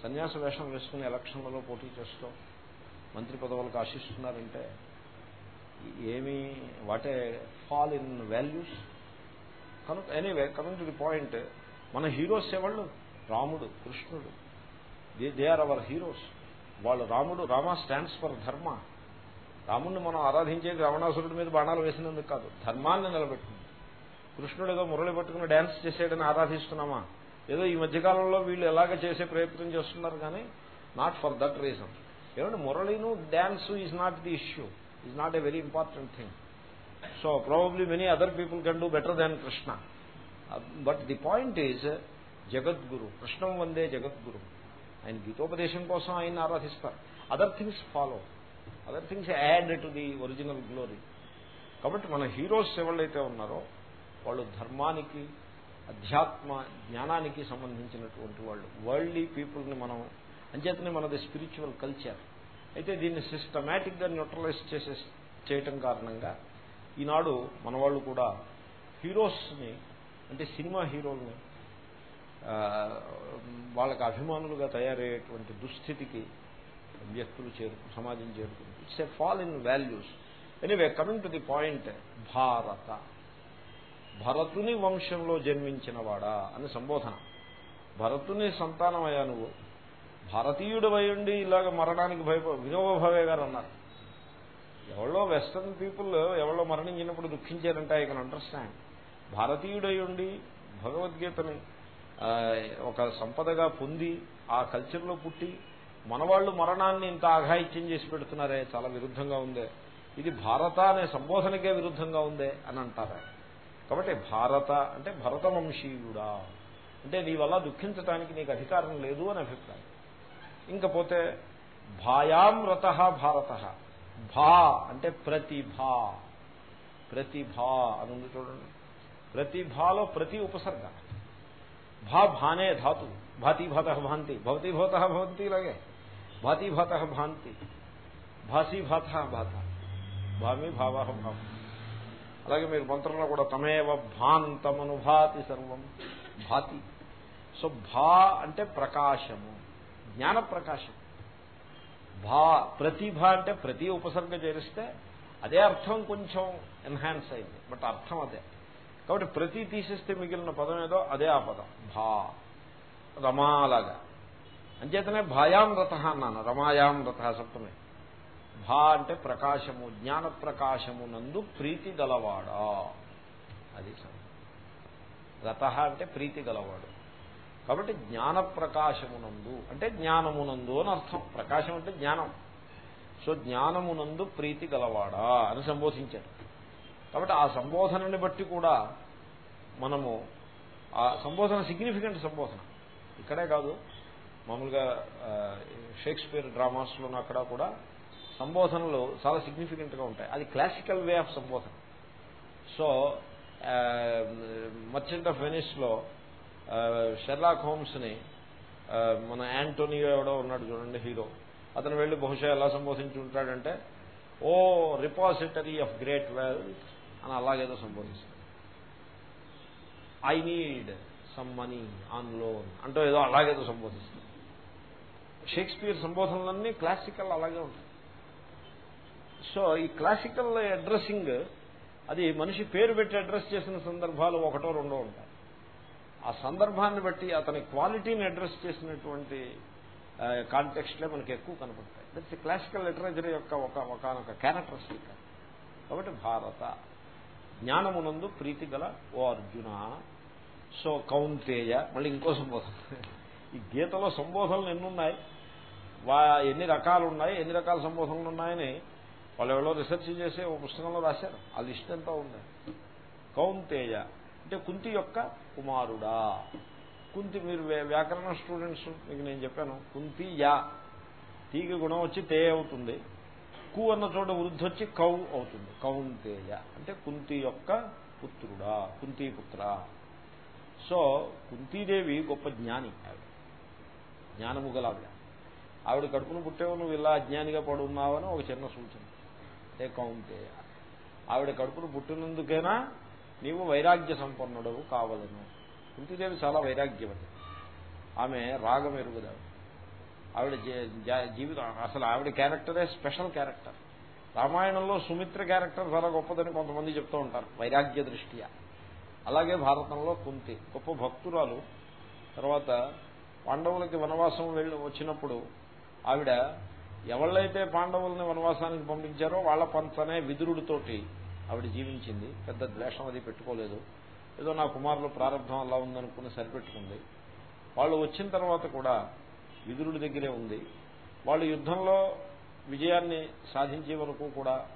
సన్యాస వేషం వేసుకుని ఎలక్షన్లలో పోటీ చేస్తూ మంత్రి పదవులకు ఆశిస్తున్నారంటే ఏమి what a fall in values? కనుక anyway coming to the point మన హీరోస్ ఎవళ్ళు? రాముడు కృష్ణుడు. They they are our heroes. వాళ్ళు రాముడు రామ స్టాండ్స్ ఫర్ ధర్మ. రాముడిని మనం ఆరాధించేది రావణాసురుడి మీద బాణాలు వేసినందుకు కాదు ధర్మాన్ని నిలబెట్టింది కృష్ణుడు ఏదో మురళి పట్టుకుని డ్యాన్స్ చేసేయడని ఆరాధిస్తున్నామా? ఏదో ఈ మధ్యకాలంలో వీళ్ళు ఎలాగ చేసే ప్రయత్నం చేస్తున్నారు కానీ నాట్ ఫర్ దట్ రీజన్ ఏమంటే మురళీను dance is not the issue is not a very important thing so probably many other people can do better than Krishna but the point is జగద్గురు కృష్ణం వందే జగద్గురు. ఆయన గీతోపదేశం కోసం ఆయన ఆరాధిస్తారు. Other things follow other things add to the original glory కాబట్టి మన హీరోస్ ఎవరైతే ఉన్నారో వాళ్ళు ధర్మానికి అధ్యాత్మ జ్ఞానానికి సంబంధించినటువంటి వాళ్ళు. వరల్డ్లీ పీపుల్ని మనం అంచేతనే మనది స్పిరిచువల్ కల్చర్ అయితే దీన్ని సిస్టమేటిక్గా న్యూట్రలైజ్ చేసే చేయటం కారణంగా ఈనాడు మన వాళ్ళు కూడా హీరోస్ని అంటే సినిమా హీరోల్ని వాళ్ళకి అభిమానులుగా తయారయ్యేటువంటి దుస్థితికి వ్యక్తులు చేరుకు సమాజం చేరుకుంది. It's a fall in values anyway coming to the point Bharata. భరతుని వంశంలో జన్మించినవాడా అని సంబోధన. భరతుని సంతానమయ్యా నువ్వు. భారతీయుడు ఉండి ఇలాగ మరణానికి భయప వినోభావే గారు అన్నారు. ఎవరో వెస్టర్న్ పీపుల్ ఎవరో మరణించినప్పుడు దుఃఖించారంటే ఐ కెన్ అండర్స్టాండ్ భారతీయుడై ఉండి భగవద్గీతని ఒక సంపదగా పొంది ఆ కల్చర్లో పుట్టి మనవాళ్ళు మరణాన్ని ఇంత ఆఘాయిత్యం చేసి పెడుతున్నారే చాలా విరుద్ధంగా ఉందే. ఇది భారత అనే సంబోధనకే విరుద్ధంగా ఉందే అని అంటారా కాబట్టి భారత అంటే భరత వంశీయుడా అంటే నీ వల్ల దుఃఖించడానికి నీకు అధికారం లేదు అని అభిప్రాయం. ఇంకపోతే భాయాం రత భారత. భా అంటే ప్రతిభ. ప్రతిభ అని ఉంది చూడండి. ప్రతిభాలో ప్రతి ఉపసర్గ భా భానే ధాతు భాతీభాత భాంతి భవతీభూత భవంతి ఇలాగే భాతీభాత భాంతి భాసీభాత భాత భామి భావ భావం అలాగే మీరు మంత్రంలో కూడా తమేవ భాంతమనుభాతి సర్వం భాతి। సో భా అంటే ప్రకాశము జ్ఞాన ప్రకాశం। భా ప్రతిభ అంటే ప్రతి ఉపసర్గ చేరిస్తే అదే అర్థం కొంచెం ఎన్హాన్స్ అయింది బట్ అర్థం అదే। కాబట్టి ప్రతి తీసేస్తే మిగిలిన పదం ఏదో అదే ఆ పదం. భా. రమాలాగా అంచేతనే భాయాం రథ అన్నాను. రమాయాం రథ సప్తమే భా అంటే ప్రకాశము జ్ఞాన ప్రకాశమునందు ప్రీతి గలవాడా? అది రథ అంటే ప్రీతి గలవాడు. కాబట్టి జ్ఞాన ప్రకాశమునందు అంటే జ్ఞానమునందు అని అర్థం. ప్రకాశం అంటే జ్ఞానం. సో జ్ఞానమునందు ప్రీతి గలవాడా అని సంబోధించాడు. కాబట్టి ఆ సంబోధనని బట్టి కూడా మనము ఆ సంబోధన సిగ్నిఫికెంట్ సంబోధన. ఇక్కడే కాదు మామూలుగా షేక్స్పియర్ డ్రామాస్లోనూ అక్కడ కూడా సంబోధనలు చాలా సిగ్నిఫికెంట్గా ఉంటాయి. అది క్లాసికల్ వే ఆఫ్ సంబోధన. సో మర్చెంట్ ఆఫ్ వెనిస్లో షెర్లాక్ హోమ్స్ని మన యాంటోనియో ఎవడో ఉన్నాడు చూడండి హీరో. అతను వెళ్ళి బహుశా ఎలా సంబోధించి ఉంటాడంటే O repository of great wealth అని అలాగేదో సంబోధిస్తాడు I need some money on loan అంటూ ఏదో అలాగేదో సంబోధిస్తాడు షేక్స్పియర్ సంబోధనలన్నీ క్లాసికల్ అలాగే ఉంటాయి. సో ఈ క్లాసికల్ అడ్రస్సింగ్ అది మనిషి పేరు పెట్టి అడ్రస్ చేసిన సందర్భాలు ఒకటో రెండో ఉంటాయి. ఆ సందర్భాన్ని బట్టి అతని క్వాలిటీని అడ్రస్ చేసినటువంటి కాంటెక్స్ట్లే మనకి ఎక్కువ కనపడతాయి. దట్స్ క్లాసికల్ లిటరేచర్ యొక్క ఒక ఒకనొక క్యారెక్టరిస్టిక్ కాబట్టి భారత జ్ఞానమునందు ప్రీతి గల ఓ అర్జున. సో కౌంతేయ మళ్ళీ ఇంకో సంబోధన ఈ గీతలో సంబోధనలు ఎన్నున్నాయి? వా ఎన్ని రకాలు ఉన్నాయి ఎన్ని రకాల సంబోధనలు ఉన్నాయని వాళ్ళు ఎవరో రీసెర్చ్ చేసి ఒక పుస్తకంలో రాశారు. ఆ లిస్ట్ ఎంతో ఉంది. కౌంతేయ అంటే కుంతి యొక్క కుమారుడా. కుంతి మీరు వ్యాకరణ స్టూడెంట్స్ మీకు నేను చెప్పాను. కుంతి యా తీగి గుణం వచ్చి తే అవుతుంది. కు అన్న చోట వృద్ధి వచ్చి కౌ అవుతుంది. కౌంతేయ. అంటే కుంతి యొక్క పుత్రుడా కుంతి పుత్ర. సో కుంతీదేవి గొప్ప జ్ఞాని ఆవిడ. జ్ఞానము గల ఆవిడ ఆవిడ కడుపును పుట్టేవు నువ్వు ఇలా అజ్ఞానిగా పడున్నావని ఒక చిన్న సూచన. ఏ కౌంతేయ? ఆవిడ కడుపును పుట్టినందుకైనా నీవు వైరాగ్య సంపన్నుడవు కావలను. కుంతీదేవి చాలా వైరాగ్యవతి. ఆమె రాగం ఎరుగుదావు ఆవిడ జీవితం అసలు ఆవిడ క్యారెక్టరే స్పెషల్ క్యారెక్టర్. రామాయణంలో సుమిత్ర క్యారెక్టర్ చాలా గొప్పదని కొంతమంది చెప్తూ ఉంటారు వైరాగ్య దృష్ట్యా. అలాగే భారతంలో కుంతి గొప్ప భక్తురాలు. తర్వాత పాండవులకి వనవాసం వెళ్ళి వచ్చినప్పుడు ఆవిడ ఎవళ్ళైతే పాండవుల్ని వనవాసానికి పంపించారో వాళ్ళ పంచనే విదురుడితోటి ఆవిడ జీవించింది. పెద్ద ద్వేషం అది పెట్టుకోలేదు. ఏదో నా కుమారులు ప్రారంభం అలా ఉందనుకుని సరిపెట్టుకుంది. వాళ్ళు వచ్చిన తర్వాత కూడా విదురుడి దగ్గరే ఉంది. వాళ్ళు యుద్ధంలో విజయాన్ని సాధించే వరకు కూడా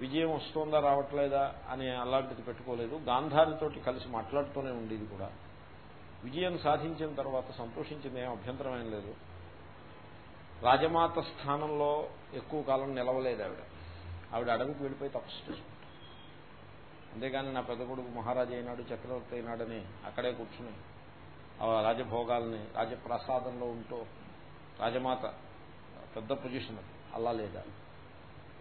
విజయం వస్తుందా రావట్లేదా అని అలాంటిది పెట్టుకోలేదు. గాంధారితోటి కలిసి మాట్లాడుతూనే ఉండేది కూడా. విజయం సాధించిన తర్వాత సంతోషించింది ఏం అభ్యంతరం ఏం లేదు. రాజమాత స్థానంలో ఎక్కువ కాలం నిలవలేదు ఆవిడ. ఆవిడ అడవికి వెళ్ళిపోయి తపస్సు చేసుకుంటాం అంతేగాని నా పెద్ద కొడుకు మహారాజు అయినాడు చక్రవర్తి అయినాడని అక్కడే కూర్చుని ఆ రాజభోగాల్ని రాజప్రసాదంలో ఉంటూ రాజమాత పెద్ద పొజిషన్ అది అలా లేదా.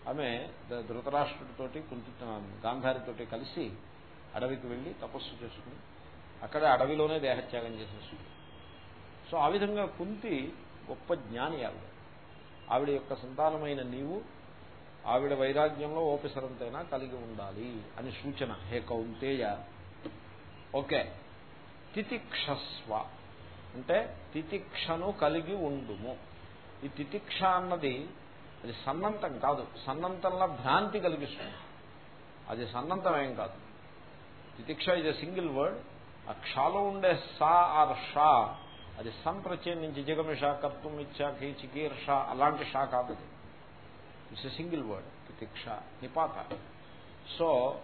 ఆమె ధృతరాష్ట్రుడితోటి కుంతి గాంధారితోటి కలిసి అడవికి వెళ్ళి తపస్సు చేసుకుని అక్కడ అడవిలోనే దేహత్యాగం చేసేస్తుంది. సో ఆ విధంగా కుంతి గొప్ప జ్ఞాని ఆవిడ. ఆవిడ యొక్క సంతానమైన నీవు ఆవిడ వైరాగ్యంలో ఓపెసరంతైనా కలిగి ఉండాలి అని సూచన. హే కౌంతేయ. ఓకే. తితిక్షస్వ. అంటే తితిక్షను కలిగి ఉండుము. ఈ తితిక్ష అన్నది అది సన్నంతం కాదు. సన్నంతంలో భ్రాంతి కలిగిస్తుంది. అది సన్నంతం ఏం కాదు. తితిక్ష ఇది సింగిల్ వర్డ్ ఆ క్షాలో ఉండే సా ఆర్ షా అది సంప్రచయం నుంచి జగమిష కర్తం ఇచ్చా చికీర్ష అలాంటి షా కాదు ఇట్స్ ఎ సింగిల్ వర్డ్ తితిక్ష నిపాత. సో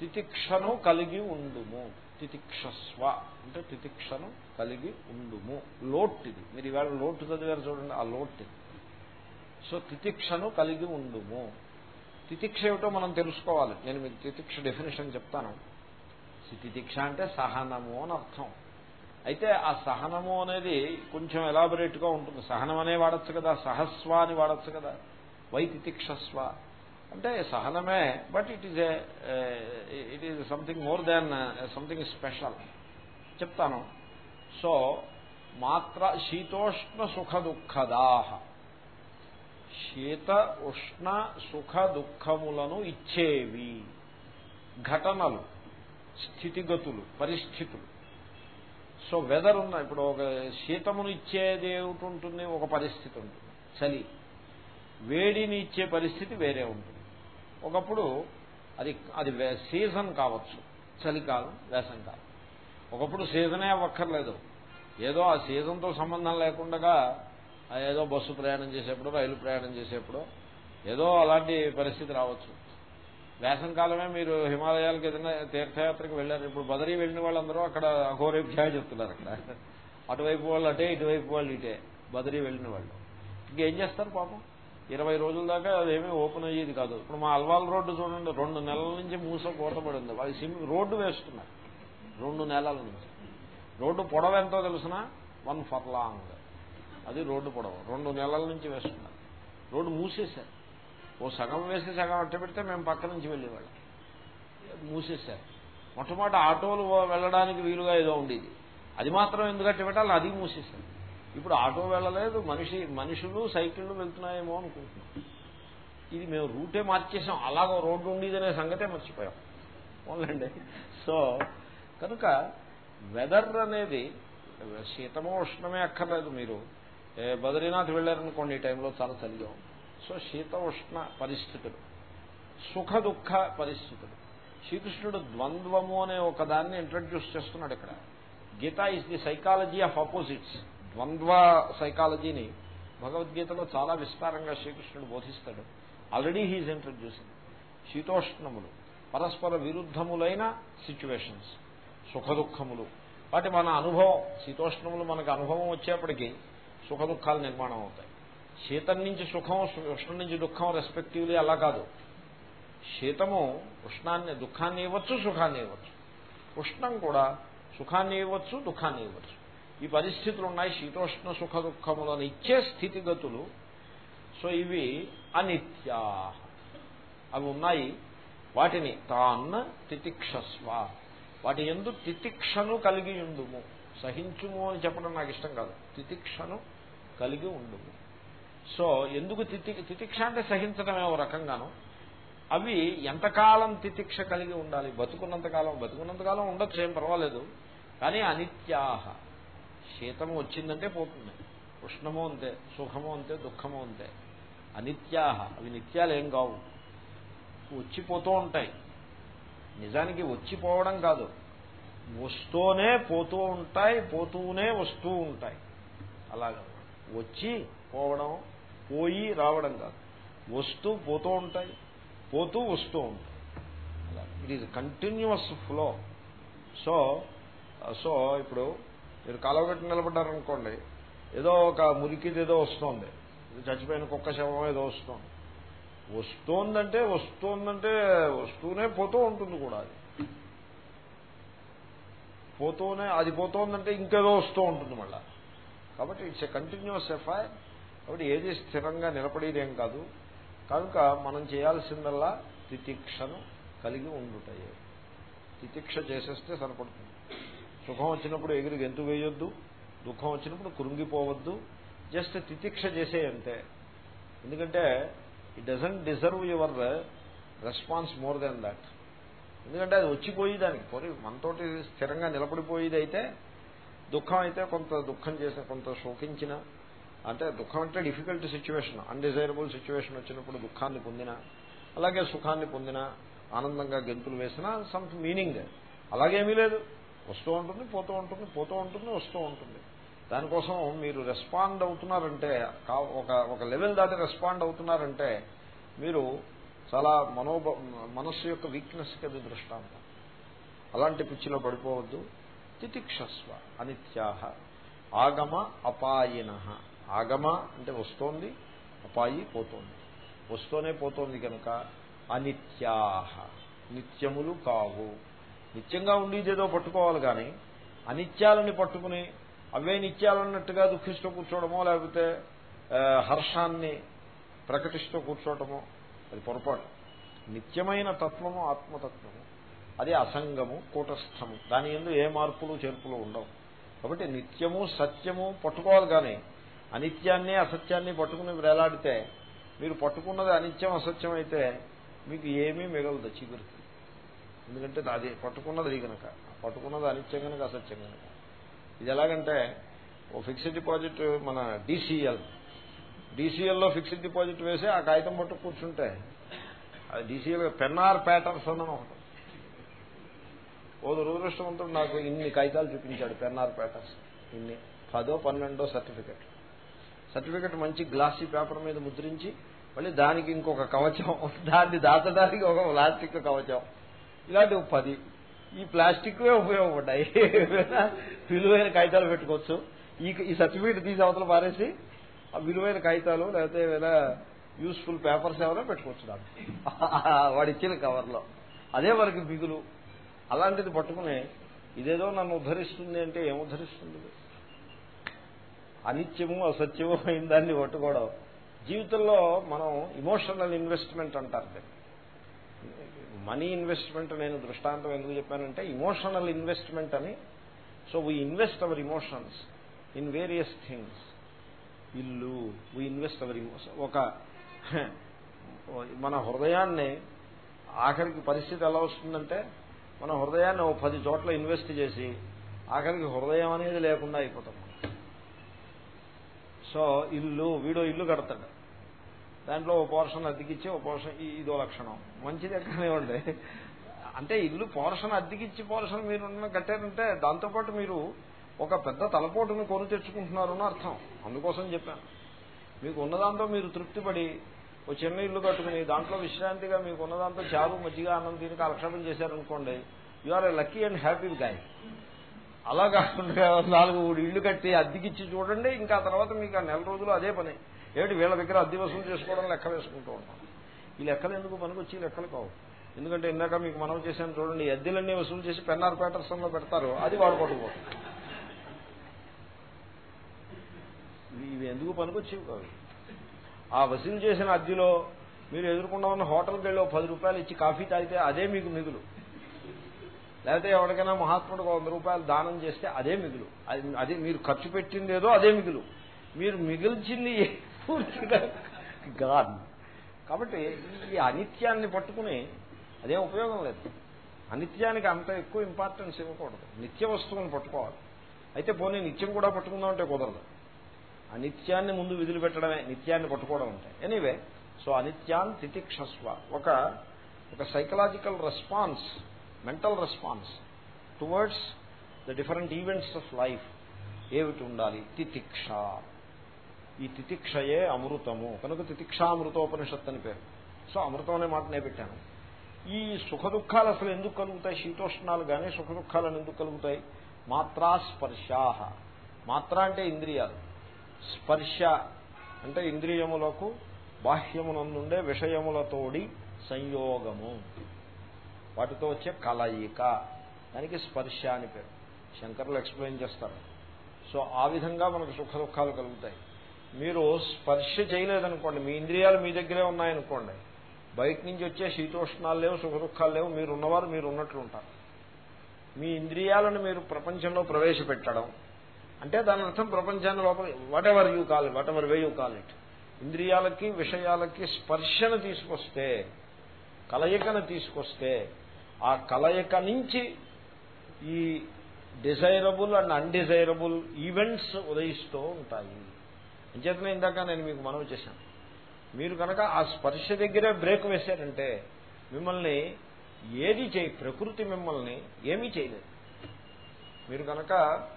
తితిక్షను కలిగి ఉండుము. తితిక్షస్వ అంటే తితిక్షను కలిగి ఉండుము. లోట్టిది. మీరు ఇవాళ లోటు చదివారు చూడండి ఆ లోట్. సో తితిక్షను కలిగి ఉండుము. తితిక్ష ఏమిటో మనం తెలుసుకోవాలి. నేను మీకు తితిక్ష డెఫినేషన్ చెప్తాను. తితిక్ష అంటే సహనము అని అర్థం. అయితే ఆ సహనము అనేది కొంచెం ఎలాబొరేట్గా ఉంటుంది. సహనం అనే వాడచ్చు కదా సహస్వ అని వాడచ్చు కదా. వై తితిక్షస్వ? అంటే సహనమే but it is it is something more than something special చెప్తాను. సో మాత్ర శీతోష్ణ సుఖ దుఃఖదాహ శీత ఉష్ణ సుఖ దుఃఖములను ఇచ్చేవి. ఘటనలు స్థితిగతులు పరిస్థితులు. సో వెదర్ ఉన్న ఇప్పుడు ఒక శీతమును ఇచ్చేది ఏమిటి ఉంటుంది ఒక పరిస్థితి ఉంటుంది. చలి. వేడిని ఇచ్చే పరిస్థితి వేరే ఉంటుంది. ఒకప్పుడు అది అది సీజన్ కావచ్చు. చలికాలం వేసంకాలం ఒకప్పుడు సీజనే అవ్వక్కర్లేదు. ఏదో ఆ సీజన్తో సంబంధం లేకుండా ఏదో బస్సు ప్రయాణం చేసేప్పుడు రైలు ప్రయాణం చేసేప్పుడు ఏదో అలాంటి పరిస్థితి రావచ్చు. వేసంకాలమే మీరు హిమాలయాలకు ఏదైనా తీర్థయాత్రకు వెళ్ళారు. ఇప్పుడు బదరీ వెళ్ళిన వాళ్ళందరూ అక్కడ అఘోరేభ్యాయ చెప్తున్నారు అక్కడ. అటువైపు వాళ్ళు అటే ఇటువైపు వాళ్ళు ఇటే. బదరీ వెళ్ళిన వాళ్ళు. ఇంకేం చేస్తారు పాపం? ఇరవై రోజుల దాకా అదేమీ ఓపెన్ అయ్యేది కాదు. ఇప్పుడు మా అల్వాల్ రోడ్డు చూడండి రెండు నెలల నుంచి మూస కోతపడింది. వాళ్ళు సిమ్ రోడ్డు వేస్తున్నారు రెండు నెలల నుంచి. రోడ్డు పొడవ ఎంతో తెలిసిన? One furlong. అది రోడ్డు పొడవ. రెండు నెలల నుంచి వేస్తున్నారు రోడ్డు మూసేశారు. ఓ సగం వేసి సగం అట్ట పెడితే మేము పక్క నుంచి వెళ్ళేవాళ్ళం. మూసేశారు. మొట్టమొదటి ఆటోలు వెళ్ళడానికి వీలుగా ఏదో ఉండేది. అది మాత్రం ఎందుకు అట్ట పెట్టాలి అది మూసేశారు. ఇప్పుడు ఆటో వెళ్ళలేదు మనిషి మనుషులు సైకిళ్ళు వెళ్తున్నాయేమో అనుకుంటున్నాం. ఇది మేము రూటే మార్చేసాం అలాగో రోడ్డు ఉండేదనే సంగతే మర్చిపోయాం. ఓన్లండి సో కనుక వెదర్ అనేది శీతమో ఉష్ణమే అక్కర్లేదు మీరు. బద్రీనాథ్ వెళ్ళారనుకోండి ఈ టైంలో చాలా చలిగా సో శీత ఉష్ణ పరిస్థితులు సుఖ దుఃఖ పరిస్థితులు. శ్రీకృష్ణుడు ద్వంద్వము అనే ఒక దాన్ని ఇంట్రడ్యూస్ చేస్తున్నాడు ఇక్కడ. Gita is the psychology of opposites ద్వంద్వ సైకాలజీని భగవద్గీతలో చాలా విస్తారంగా శ్రీకృష్ణుడు బోధిస్తాడు. ఆల్రెడీ హీజ్ ఇంట్రడ్యూసింగ్ శీతోష్ణములు పరస్పర విరుద్ధములైన సిచ్యువేషన్స్ సుఖ దుఃఖములు వాటి మన అనుభవం శీతోష్ణములు మనకు అనుభవం వచ్చేప్పటికీ సుఖ దుఃఖాలు నిర్మాణం అవుతాయి. శీతం నుంచి సుఖం ఉష్ణం నుంచి దుఃఖం రెస్పెక్టివ్లీ అలా కాదు. శీతము ఉష్ణాన్ని దుఃఖాన్ని ఇవ్వచ్చు సుఖాన్ని ఇవ్వచ్చు. ఉష్ణం కూడా సుఖాన్ని ఇవ్వచ్చు దుఃఖాన్ని ఇవ్వచ్చు. ఈ పరిస్థితులు ఉన్నాయి శీతోష్ణ సుఖ దుఃఖములను ఇచ్చే స్థితిగతులు. సో ఇవి అనిత్యా. అవి ఉన్నాయి. వాటిని తాన్న తితిక్షస్వ. వాటి ఎందు తితిక్షను కలిగి ఉండుము. సహించుము అని చెప్పడం నాకు ఇష్టం కాదు. తితిక్షను కలిగి ఉండుము. సో ఎందుకు తితి తితిక్ష అంటే సహించడమే ఒక రకంగాను. అవి ఎంతకాలం తితిక్ష కలిగి ఉండాలి? బతుకున్నంతకాలం బతుకున్నంతకాలం ఉండొచ్చు ఏం పర్వాలేదు. కానీ అనిత్యాహ. శీతము వచ్చిందంటే పోతుంది. ఉష్ణము అంతే సుఖము అంతే దుఃఖము అంతే. అనిత్యాహ అవి నిత్యాలు ఏం కావు. వచ్చిపోతూ ఉంటాయి. నిజానికి వచ్చిపోవడం కాదు. వస్తూనే పోతూ ఉంటాయి పోతూనే వస్తూ ఉంటాయి. అలాగా. వచ్చి పోవడం పోయి రావడం కాదు. వస్తూ పోతూ ఉంటాయి పోతూ వస్తూ ఉంటాయి. It is continuous flow so so ఇప్పుడు మీరు కాలవగట్టి నిలబడ్డారనుకోండి ఏదో ఒక మురికిది ఏదో వస్తోంది. చచ్చిపోయిన కుక్క శవం ఏదో వస్తుంది. వస్తోందంటే వస్తోందంటే వస్తూనే పోతూ ఉంటుంది కూడా అది. పోతూనే అది పోతోందంటే ఇంకేదో వస్తూ ఉంటుంది మళ్ళా. కాబట్టి ఇట్స్ ఎ కంటిన్యూస్ ఎఫ్ఐఆర్. కాబట్టి ఏది స్థిరంగా నిలబడేదేం కాదు. కనుక మనం చేయాల్సిందల్లా తితిక్షను కలిగి ఉండుటయే. తితిక్ష చేసేస్తే సరిపడుతుంది. సుఖం వచ్చినప్పుడు ఎగిరి గెంతు వేయొద్దు దుఃఖం వచ్చినప్పుడు కృంగిపోవద్దు జస్ట్ తితిక్ష చేసే అంతే. ఎందుకంటే it doesn't deserve your response more than that ఎందుకంటే అది వచ్చిపోయి దానికి పోనీ మనతోటి స్థిరంగా నిలబడిపోయేది అయితే దుఃఖం అయితే కొంత దుఃఖం చేసిన కొంత శోకించిన అంటే దుఃఖం అంటే డిఫికల్ట్ సిచ్యువేషన్ అన్డిజైరబుల్ సిచ్యువేషన్ వచ్చినప్పుడు దుఃఖాన్ని పొందిన అలాగే సుఖాన్ని పొందిన ఆనందంగా గెంతులు వేసిన సమ్ మీనింగ్ అలాగేమీ లేదు. వస్తూ ఉంటుంది పోతూ ఉంటుంది పోతూ ఉంటుంది వస్తూ ఉంటుంది. దానికోసం మీరు రెస్పాండ్ అవుతున్నారంటే ఒక ఒక లెవెల్ దాటి రెస్పాండ్ అవుతున్నారంటే మీరు చాలా మనోభ మనస్సు యొక్క వీక్నెస్ కది దృష్టాంతం. అలాంటి పిచ్చిలో పడిపోవద్దు. తితిక్షస్వ అనిత్యాహ ఆగమ అపాయిన ఆగమ అంటే వస్తోంది అపాయి పోతోంది. వస్తూనే పోతోంది కనుక అనిత్యాహ. నిత్యములు కావు. నిత్యంగా ఉండేదేదో పట్టుకోవాలి కానీ అనిత్యాలని పట్టుకుని అవే నిత్యాలన్నట్టుగా దుఃఖిస్తూ కూర్చోవడమో లేకపోతే హర్షాన్ని ప్రకటిస్తూ కూర్చోవటమో అది పొరపాటు. నిత్యమైన తత్వము ఆత్మతత్వము. అది అసంగము కూటస్థము. దాని ఎందు ఏ మార్పులు చేర్పులు ఉండవు. కాబట్టి నిత్యము సత్యము పట్టుకోవాలి కానీ అనిత్యాన్ని అసత్యాన్ని పట్టుకుని వేలాడితే మీరు పట్టుకున్నది అనిత్యం అసత్యం అయితే మీకు ఏమీ మిగలదు చిగురికి ఎందుకంటే అది పట్టుకున్నది అది కనుక పట్టుకున్నది అనిత్యం కనుక అసత్యం కనుక ఇది ఎలాగంటే ఓ ఫిక్స్డ్ డిపాజిట్ మన డీసీఎల్. డీసీఎల్లో ఫిక్స్డ్ డిపాజిట్ వేసి ఆ కాగితం పట్టు కూర్చుంటే అది డీసీఎల్ పెన్నార్ ప్యాటర్న్స్ అని ఒకటి. ఓ దురదృష్టవంతుడు నాకు ఇన్ని కాగితాలు చూపించాడు పెన్నార్ ప్యాటర్న్స్ ఇన్ని. పదో పన్నెండో సర్టిఫికెట్. సర్టిఫికెట్ మంచి గ్లాసీ పేపర్ మీద ముద్రించి మళ్ళీ దానికి ఇంకొక కవచం దాన్ని దాచడానికి ఒక ప్లాస్టిక్ కవచం. ఇలాంటివి పది. ఈ ప్లాస్టిక్ ఉపయోగపడ్డాయి. విలువైన కాగితాలు పెట్టుకోవచ్చు. ఈ ఈ సర్టిఫికేట్ తీసి అవతల పారేసి ఆ విలువైన కాగితాలు లేకపోతే ఏమైనా యూస్ఫుల్ పేపర్స్ ఏమైనా పెట్టుకోవచ్చు దాన్ని వాడు ఇచ్చిన కవర్లో. అదే వరకు బిగులు అలాంటిది పట్టుకుని ఇదేదో నన్ను ఉద్ధరిస్తుంది అంటే ఏం ఉద్ధరిస్తుంది? అనిత్యము అసత్యము అయిన దాన్ని పట్టుకోవడం. జీవితంలో మనం ఇమోషనల్ ఇన్వెస్ట్మెంట్ అంటారు మనీ ఇన్వెస్ట్మెంట్ నేను దృష్టాంతం ఎందుకు చెప్పానంటే ఇమోషనల్ ఇన్వెస్ట్మెంట్ అని. So we invest our emotions in various things ఇల్లు వీ ఇన్వెస్ట్ అవర్ ఒక మన హృదయాన్ని ఆఖరికి పరిస్థితి ఎలా వస్తుందంటే మన హృదయాన్ని ఓ పది చోట్ల ఇన్వెస్ట్ చేసి ఆఖరికి హృదయం అనేది లేకుండా అయిపోతాం. సో ఇల్లు వీడో ఇల్లు కడతాడు. దాంట్లో ఓ పోర్షన్ అద్దెకిచ్చి ఓ పోర్షన్ ఇదో లక్షణం. మంచిది ఎక్కడనివ్వండి అంటే ఇల్లు పోర్షన్ అద్దెకిచ్చి పోర్షన్ మీరు కట్టారంటే దాంతోపాటు మీరు ఒక పెద్ద తలపోటుని కొను తెచ్చుకుంటున్నారు అని అర్థం. అందుకోసం చెప్పాను. మీకు ఉన్నదాంతో మీరు తృప్తిపడి ఓ చిన్న ఇల్లు కట్టుకుని దాంట్లో విశ్రాంతిగా మీకు ఉన్నదాంతో చారు మజ్జిగ అన్నం తిని కాలక్షేపం చేశారనుకోండి you are a lucky and happy guy అలా కాకుండా నాలుగు ఇల్లు కట్టి అద్దెకిచ్చి చూడండి ఇంకా తర్వాత మీకు ఆ నెల రోజులు అదే పని. ఏమిటి వీళ్ళ దగ్గర అద్దె వసూలు చేసుకోవడం లెక్క వేసుకుంటూ ఉంటాం? ఈ లెక్కలు ఎందుకు పనికొచ్చి లెక్కలు కావు? ఎందుకంటే ఇందాక మీకు మనం చేశాను చూడండి ఎద్దులన్నీ వసూలు చేసి పెన్నార్లో పెడతారు అది వాడు పట్టుకోవడం ఇవి ఎందుకు పనికొచ్చేవి కాదు? ఆ వసూలు చేసిన అద్దెలో మీరు ఎదుర్కొండ ఉన్న హోటల్కి వెళ్ళి పది రూపాయలు ఇచ్చి కాఫీ తాగితే అదే మీకు మిగులు. లేకపోతే ఎవరికైనా మహాత్ముడికి వంద రూపాయలు దానం చేస్తే అదే మిగులు. అది మీరు ఖర్చు పెట్టింది ఏదో అదే మిగులు. మీరు మిగిల్చింది పూర్తిగా గాన్ కాబట్టి ఈ అనిత్యాన్ని పట్టుకుని అదే ఉపయోగం లేదు. అనిత్యానికి అంత ఎక్కువ ఇంపార్టెన్స్ ఇవ్వకూడదు. నిత్య వస్తువుని పట్టుకోవాలి. అయితే పోనీ నిత్యం కూడా పట్టుకుందామంటే కుదరదు. అనిత్యాన్ని ముందు విధులు పెట్టడమే నిత్యాన్ని పట్టుకోవడం అంటే. ఎనీవే సో అనిత్యాన్ తితిక్షస్వ. ఒక ఒక psychological response mental response towards the different events of life ఏమిటి ఉండాలి? తితిక్ష. ఈ తితిక్షయే అమృతము. కనుక తితిక్షామృతోపనిషత్ అని పేరు. సో అమృతం అనే మాట నేను పెట్టాను. ఈ సుఖ దుఃఖాలు అసలు ఎందుకు కలుగుతాయి? శీతోష్ణాలు కానీ సుఖ దుఃఖాలను ఎందుకు కలుగుతాయి? మాత్రా స్పర్శాహ. మాత్ర అంటే ఇంద్రియాలు. స్పర్శ అంటే ఇంద్రియములకు బాహ్యమునందుండే విషయములతోడి సంయోగము. వాటితో వచ్చే కలయిక. దానికి స్పర్శ అని పేరు. శంకర్లు ఎక్స్ప్లెయిన్ చేస్తారు. సో ఆ విధంగా మనకు సుఖ దుఃఖాలు కలుగుతాయి. మీరు స్పర్శ చేయలేదనుకోండి మీ ఇంద్రియాలు మీ దగ్గరే ఉన్నాయనుకోండి బయట నుంచి వచ్చే శీతోష్ణాలు లేవు సుఖ దుఃఖాలు లేవు మీరు ఉన్నవారు మీరు ఉన్నట్లు ఉంటారు. మీ ఇంద్రియాలను మీరు ప్రపంచంలో ప్రవేశపెట్టడం అంటే దాని అర్థం ప్రపంచాన్ని లోపల whatever you call whatever way you call it ఇంద్రియాలకి విషయాలకి స్పర్శను తీసుకొస్తే కలయికను తీసుకొస్తే ఆ కలయిక నుంచి ఈ డిజైరబుల్ అండ్ అన్డిజైరబుల్ ఈవెంట్స్ ఉదయిస్తూ ఉంటాయి. అంచేతనే ఇందాక నేను మీకు మనవి చేశాను. మీరు కనుక ఆ స్పర్శ దగ్గరే బ్రేక్ వేశారంటే మిమ్మల్ని ఏది చేయి ప్రకృతి మిమ్మల్ని ఏమీ చేయలేదు. మీరు కనుక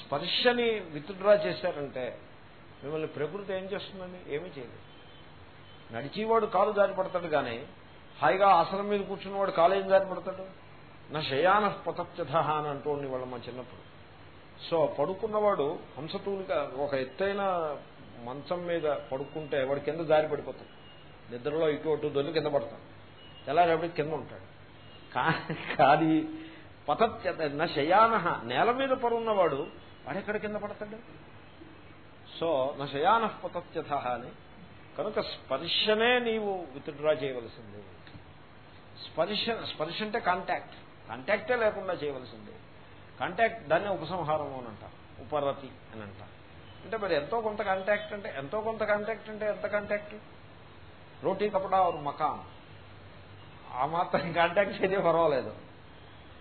స్పర్శని విత్డ్రా చేశారంటే మిమ్మల్ని ప్రకృతి ఏం చేస్తుందండి? ఏమీ చేయలేదు. నడిచేవాడు కాలు దారి పడతాడు కానీ హాయిగా ఆసనం మీద కూర్చున్నవాడు కాలు ఏం దారి పడతాడు? నా శయాన పతత్యథ అని అంటూ వాళ్ళు మా చిన్నప్పుడు. సో పడుకున్నవాడు హంసతూలిక ఒక ఎత్తైన మంచం మీద పడుకుంటే వాడు కింద దారి పడిపోతాడు. నిద్రలో ఇటు అటు దొల్లి కింద పడతాడు. తెల్లారేపటికి కింద ఉంటాడు. కానీ పతత్యత నా శయాన. నేల మీద పరున్నవాడు వాడెక్కడ కింద పడతాడు? సో నా శయాన పతత్యథ అని. కనుక స్పర్శనే నీవు విత్డ్రా చేయవలసింది. స్పర్శ స్పర్శ అంటే కాంటాక్ట్ కాంటాక్టే లేకుండా చేయవలసింది. కాంటాక్ట్ దాన్ని ఉపసంహారము అని అంటారు. ఉపరతి అని అంటారు. అంటే మరి ఎంతో కొంత కాంటాక్ట్ అంటే ఎంతో కొంత కాంటాక్ట్ అంటే ఎంత కాంటాక్ట్ రోటీ కపడా ఒక మకాం. ఆ మాత్రం కాంటాక్ట్ అయితే పర్వాలేదు.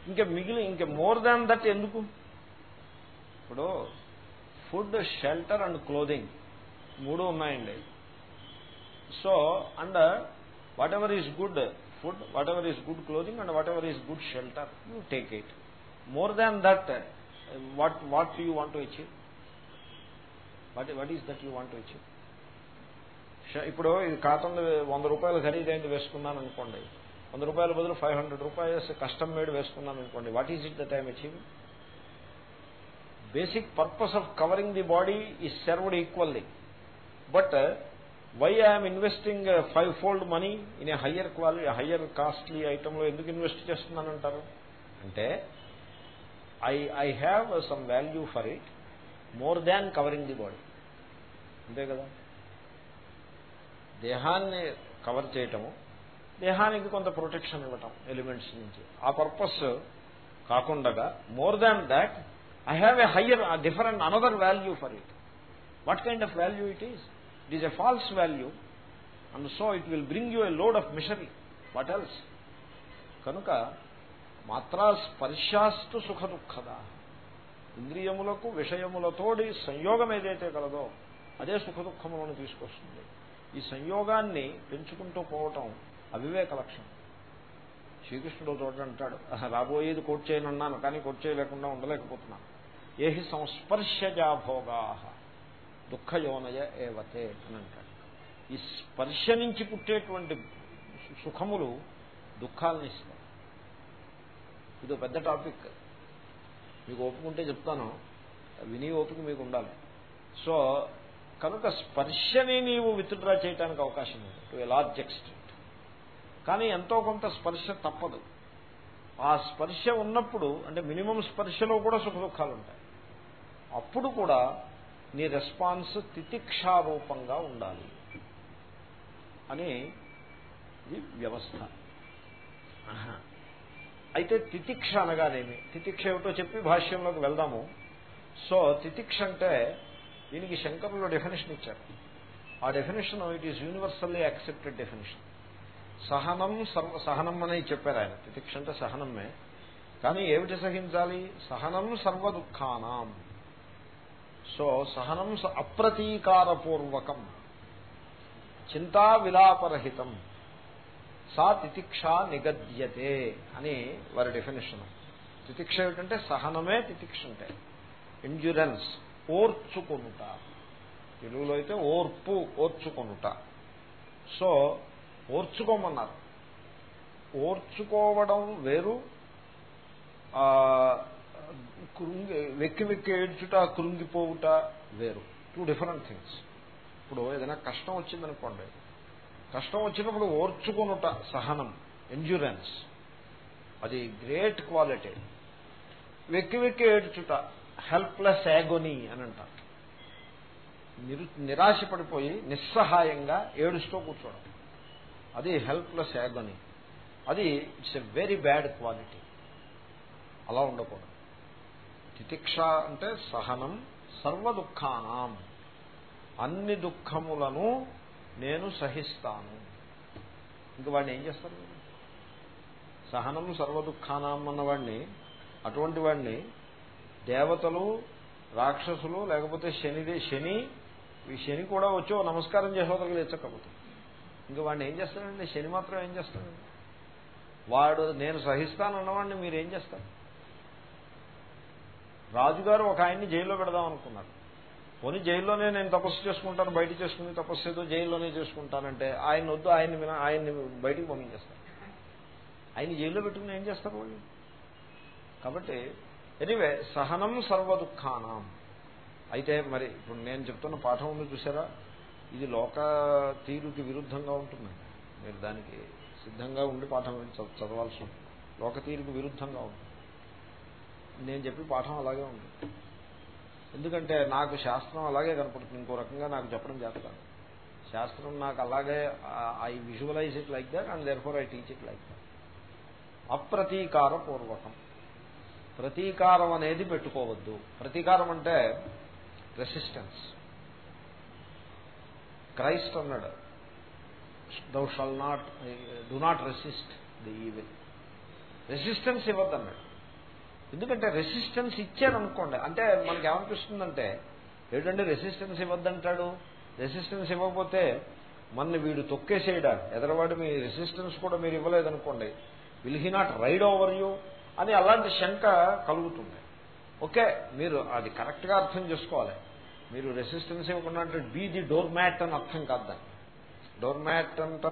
ఇంకా మిగిలి ఇంకా మోర్ దాన్ దట్ ఎందుకు? ఇప్పుడు ఫుడ్ షెల్టర్ అండ్ క్లోదింగ్ మూడు ఉన్నాయండి. So and whatever is good food whatever is good clothing and whatever is good shelter you take it more than that what what you want to achieve what what is that you want to achieve ఇప్పుడు ఇది కాటన్ వంద రూపాయలు ఖరీదైంది వేసుకున్నాను అనుకోండి. వంద రూపాయల బదులు five hundred rupees custom made వేసుకున్నాను అనుకోండి. What is it the time achieving basic purpose of covering the body is served equally but why I'm investing fivefold money in a higher quality higher costly ఐటెంలో ఎందుకు ఇన్వెస్ట్ చేస్తున్నానంటారు? అంటే I I have some value for it more than covering the body. అంతే కదా? దేహాన్ని కవర్ చేయటము దేహానికి కొంత ప్రొటెక్షన్ ఇవ్వటం ఎలిమెంట్స్ నుంచి. ఆ పర్పస్ కాకుండా more than that I have a higher different another value for it what kind of value it is it is a false value and so it will bring you a load of misery what else కనుక మాత్రా స్పర్శాస్తు సుఖ దుఃఖదా. ఇంద్రియములకు విషయములతోడి సంయోగం ఏదైతే కలదో అదే సుఖ దుఃఖములను తీసుకొస్తుంది. ఈ సంయోగాన్ని పెంచుకుంటూ పోవటం అవివేక లక్షణం. శ్రీకృష్ణుడు చోట అంటాడు రాబోయేది కోట్ చేయనున్నాను కానీ కోట్ చేయలేకుండా ఉండలేకపోతున్నాను. ఏహి సంస్పర్శజాభోగా దుఃఖయోనయ ఏవతే అని అంటాడు. ఈ స్పర్శ నుంచి పుట్టేటువంటి సుఖములు దుఃఖాలను ఇస్తాయి. ఇది పెద్ద టాపిక్. మీకు ఒప్పుకుంటే చెప్తాను. విని ఓపిక మీకు ఉండాలి. సో కనుక స్పర్శని నీవు విత్డ్రా చేయడానికి అవకాశం ఉంది. టు ఎ లార్జ్ ఎక్స్టెంట్ కానీ ఎంతో కొంత స్పర్శ తప్పదు. ఆ స్పర్శ ఉన్నప్పుడు అంటే మినిమం స్పర్శలో కూడా సుఖ దుఃఖాలు ఉంటాయి. అప్పుడు కూడా నీ రెస్పాన్స్ తితిక్షారూపంగా ఉండాలి. అని ఇది వ్యవస్థ. అయితే తితిక్ష అనగానేమి? తితిక్ష ఏమిటో చెప్పి భాష్యంలోకి వెళ్దాము. సో తితిక్ష అంటే దీనికి శంకరులు డెఫినేషన్ ఇచ్చారు. ఆ definition it is universally accepted definition సహనం సర్వ సహనం అని చెప్పారు ఆయన. తితిక్ష అంటే సహనమే. కానీ ఏమిటి సహించాలి? సహనం సర్వ దుఃఖానం సో సహనం అప్రతీకారపూర్వకం. చింతా విలాపరహితం సా తితిక్ష నిగద్యతే అని వారి డెఫినేషన్ తితిక్ష ఏమిటంటే సహనమే తితిక్ష అంటే. ఎండ్యూరెన్స్ ఓర్చుకొనుట. తెలుగులో అయితే ఓర్పు ఓర్చుకొనుట. సో ఓర్చుకోమన్నారు. ఓర్చుకోవడం వేరు. కృంగి వెక్కి వెక్కి ఏడ్చుట కృంగిపోవుట వేరు. టూ డిఫరెంట్ థింగ్స్ ఇప్పుడు ఏదైనా కష్టం వచ్చిందనుకోండి కష్టం వచ్చినప్పుడు ఓర్చుకునుట సహనం ఎంజూరెన్స్ అది గ్రేట్ క్వాలిటీ వెక్కి వెక్కి ఏడ్చుట హెల్ప్లెస్ యాగోనీ అని అంటారు. నిరు నిరాశపడిపోయి నిస్సహాయంగా ఏడుస్తూ కూర్చోవడం. అది హెల్ప్లెస్ యాగోనీ అది it's a very bad quality అలా ఉండకూడదు. తితిక్ష అంటే సహనం సర్వ దుఃఖానం అన్ని దుఃఖములను నేను సహిస్తాను. ఇంక వాడిని ఏం చేస్తారు? సహనం సర్వదుఖానం అన్నవాడిని అటువంటి వాడిని దేవతలు రాక్షసులు లేకపోతే శనిదే శని ఈ శని కూడా వచ్చి నమస్కారం చేసేవాళ్ళకి తెచ్చకపోతే ఇంకా వాడిని ఏం చేస్తాడండి? శని మాత్రం ఏం చేస్తాడండి వాడు నేను సహిస్తాను అన్నవాడిని మీరేం చేస్తారు? రాజుగారు ఒక ఆయన్ని జైల్లో పెడదాం అనుకున్నారు. పోనీ జైల్లోనే నేను తపస్సు చేసుకుంటాను బయట చేసుకుని తపస్సు ఏదో జైల్లోనే చేసుకుంటానంటే ఆయన వద్దు ఆయన్ని ఆయన్ని బయటికి పంపించేస్తారు. ఆయన జైల్లో పెట్టుకుని ఏం చేస్తారు వాళ్ళు? కాబట్టి ఎనివే సహనం సర్వ దుఃఖానం అయితే మరి ఇప్పుడు నేను చెప్తున్న పాఠం ఉంది చూసారా? ఇది లోక తీరుకి విరుద్ధంగా ఉంటుంది. మీరు దానికి సిద్ధంగా ఉండి పాఠం చదవాల్సి ఉంటుంది. లోక తీరుకి విరుద్ధంగా ఉంటుంది. నేను చెప్పి పాఠం అలాగే ఉంటుంది ఎందుకంటే నాకు శాస్త్రం అలాగే కనపడుతుంది. ఇంకో రకంగా నాకు చెప్పడం చేస్తాను. శాస్త్రం నాకు అలాగే I visualise it like that and therefore I teach it like that అప్రతీకారపూర్వకం. ప్రతీకారం అనేది పెట్టుకోవద్దు. ప్రతీకారం అంటే రెసిస్టెన్స్ క్రైస్ట్ అన్నాడు thou shalt not do not resist the evil resistance ఇవ్వద్దన్నాడు. ఎందుకంటే రెసిస్టెన్స్ ఇచ్చాననుకోండి అంటే మనకి ఏమనిపిస్తుందంటే ఏంటంటే రెసిస్టెన్స్ ఇవ్వద్దంటాడు? రెసిస్టెన్స్ ఇవ్వకపోతే మన వీడు తొక్కేసేయడా? ఎదరవాడు మీ రెసిస్టెన్స్ కూడా మీరు ఇవ్వలేదనుకోండి will he not ride over you అని అలాంటి శంక కలుగుతుంది. ఓకే మీరు అది కరెక్ట్గా అర్థం చేసుకోవాలి. మీరు రెసిస్టెన్స్ ఇవ్వకుండా అంటే బీ ది డోర్ మ్యాట్ అని అర్థం కాదు డోర్ మ్యాట్ అంటే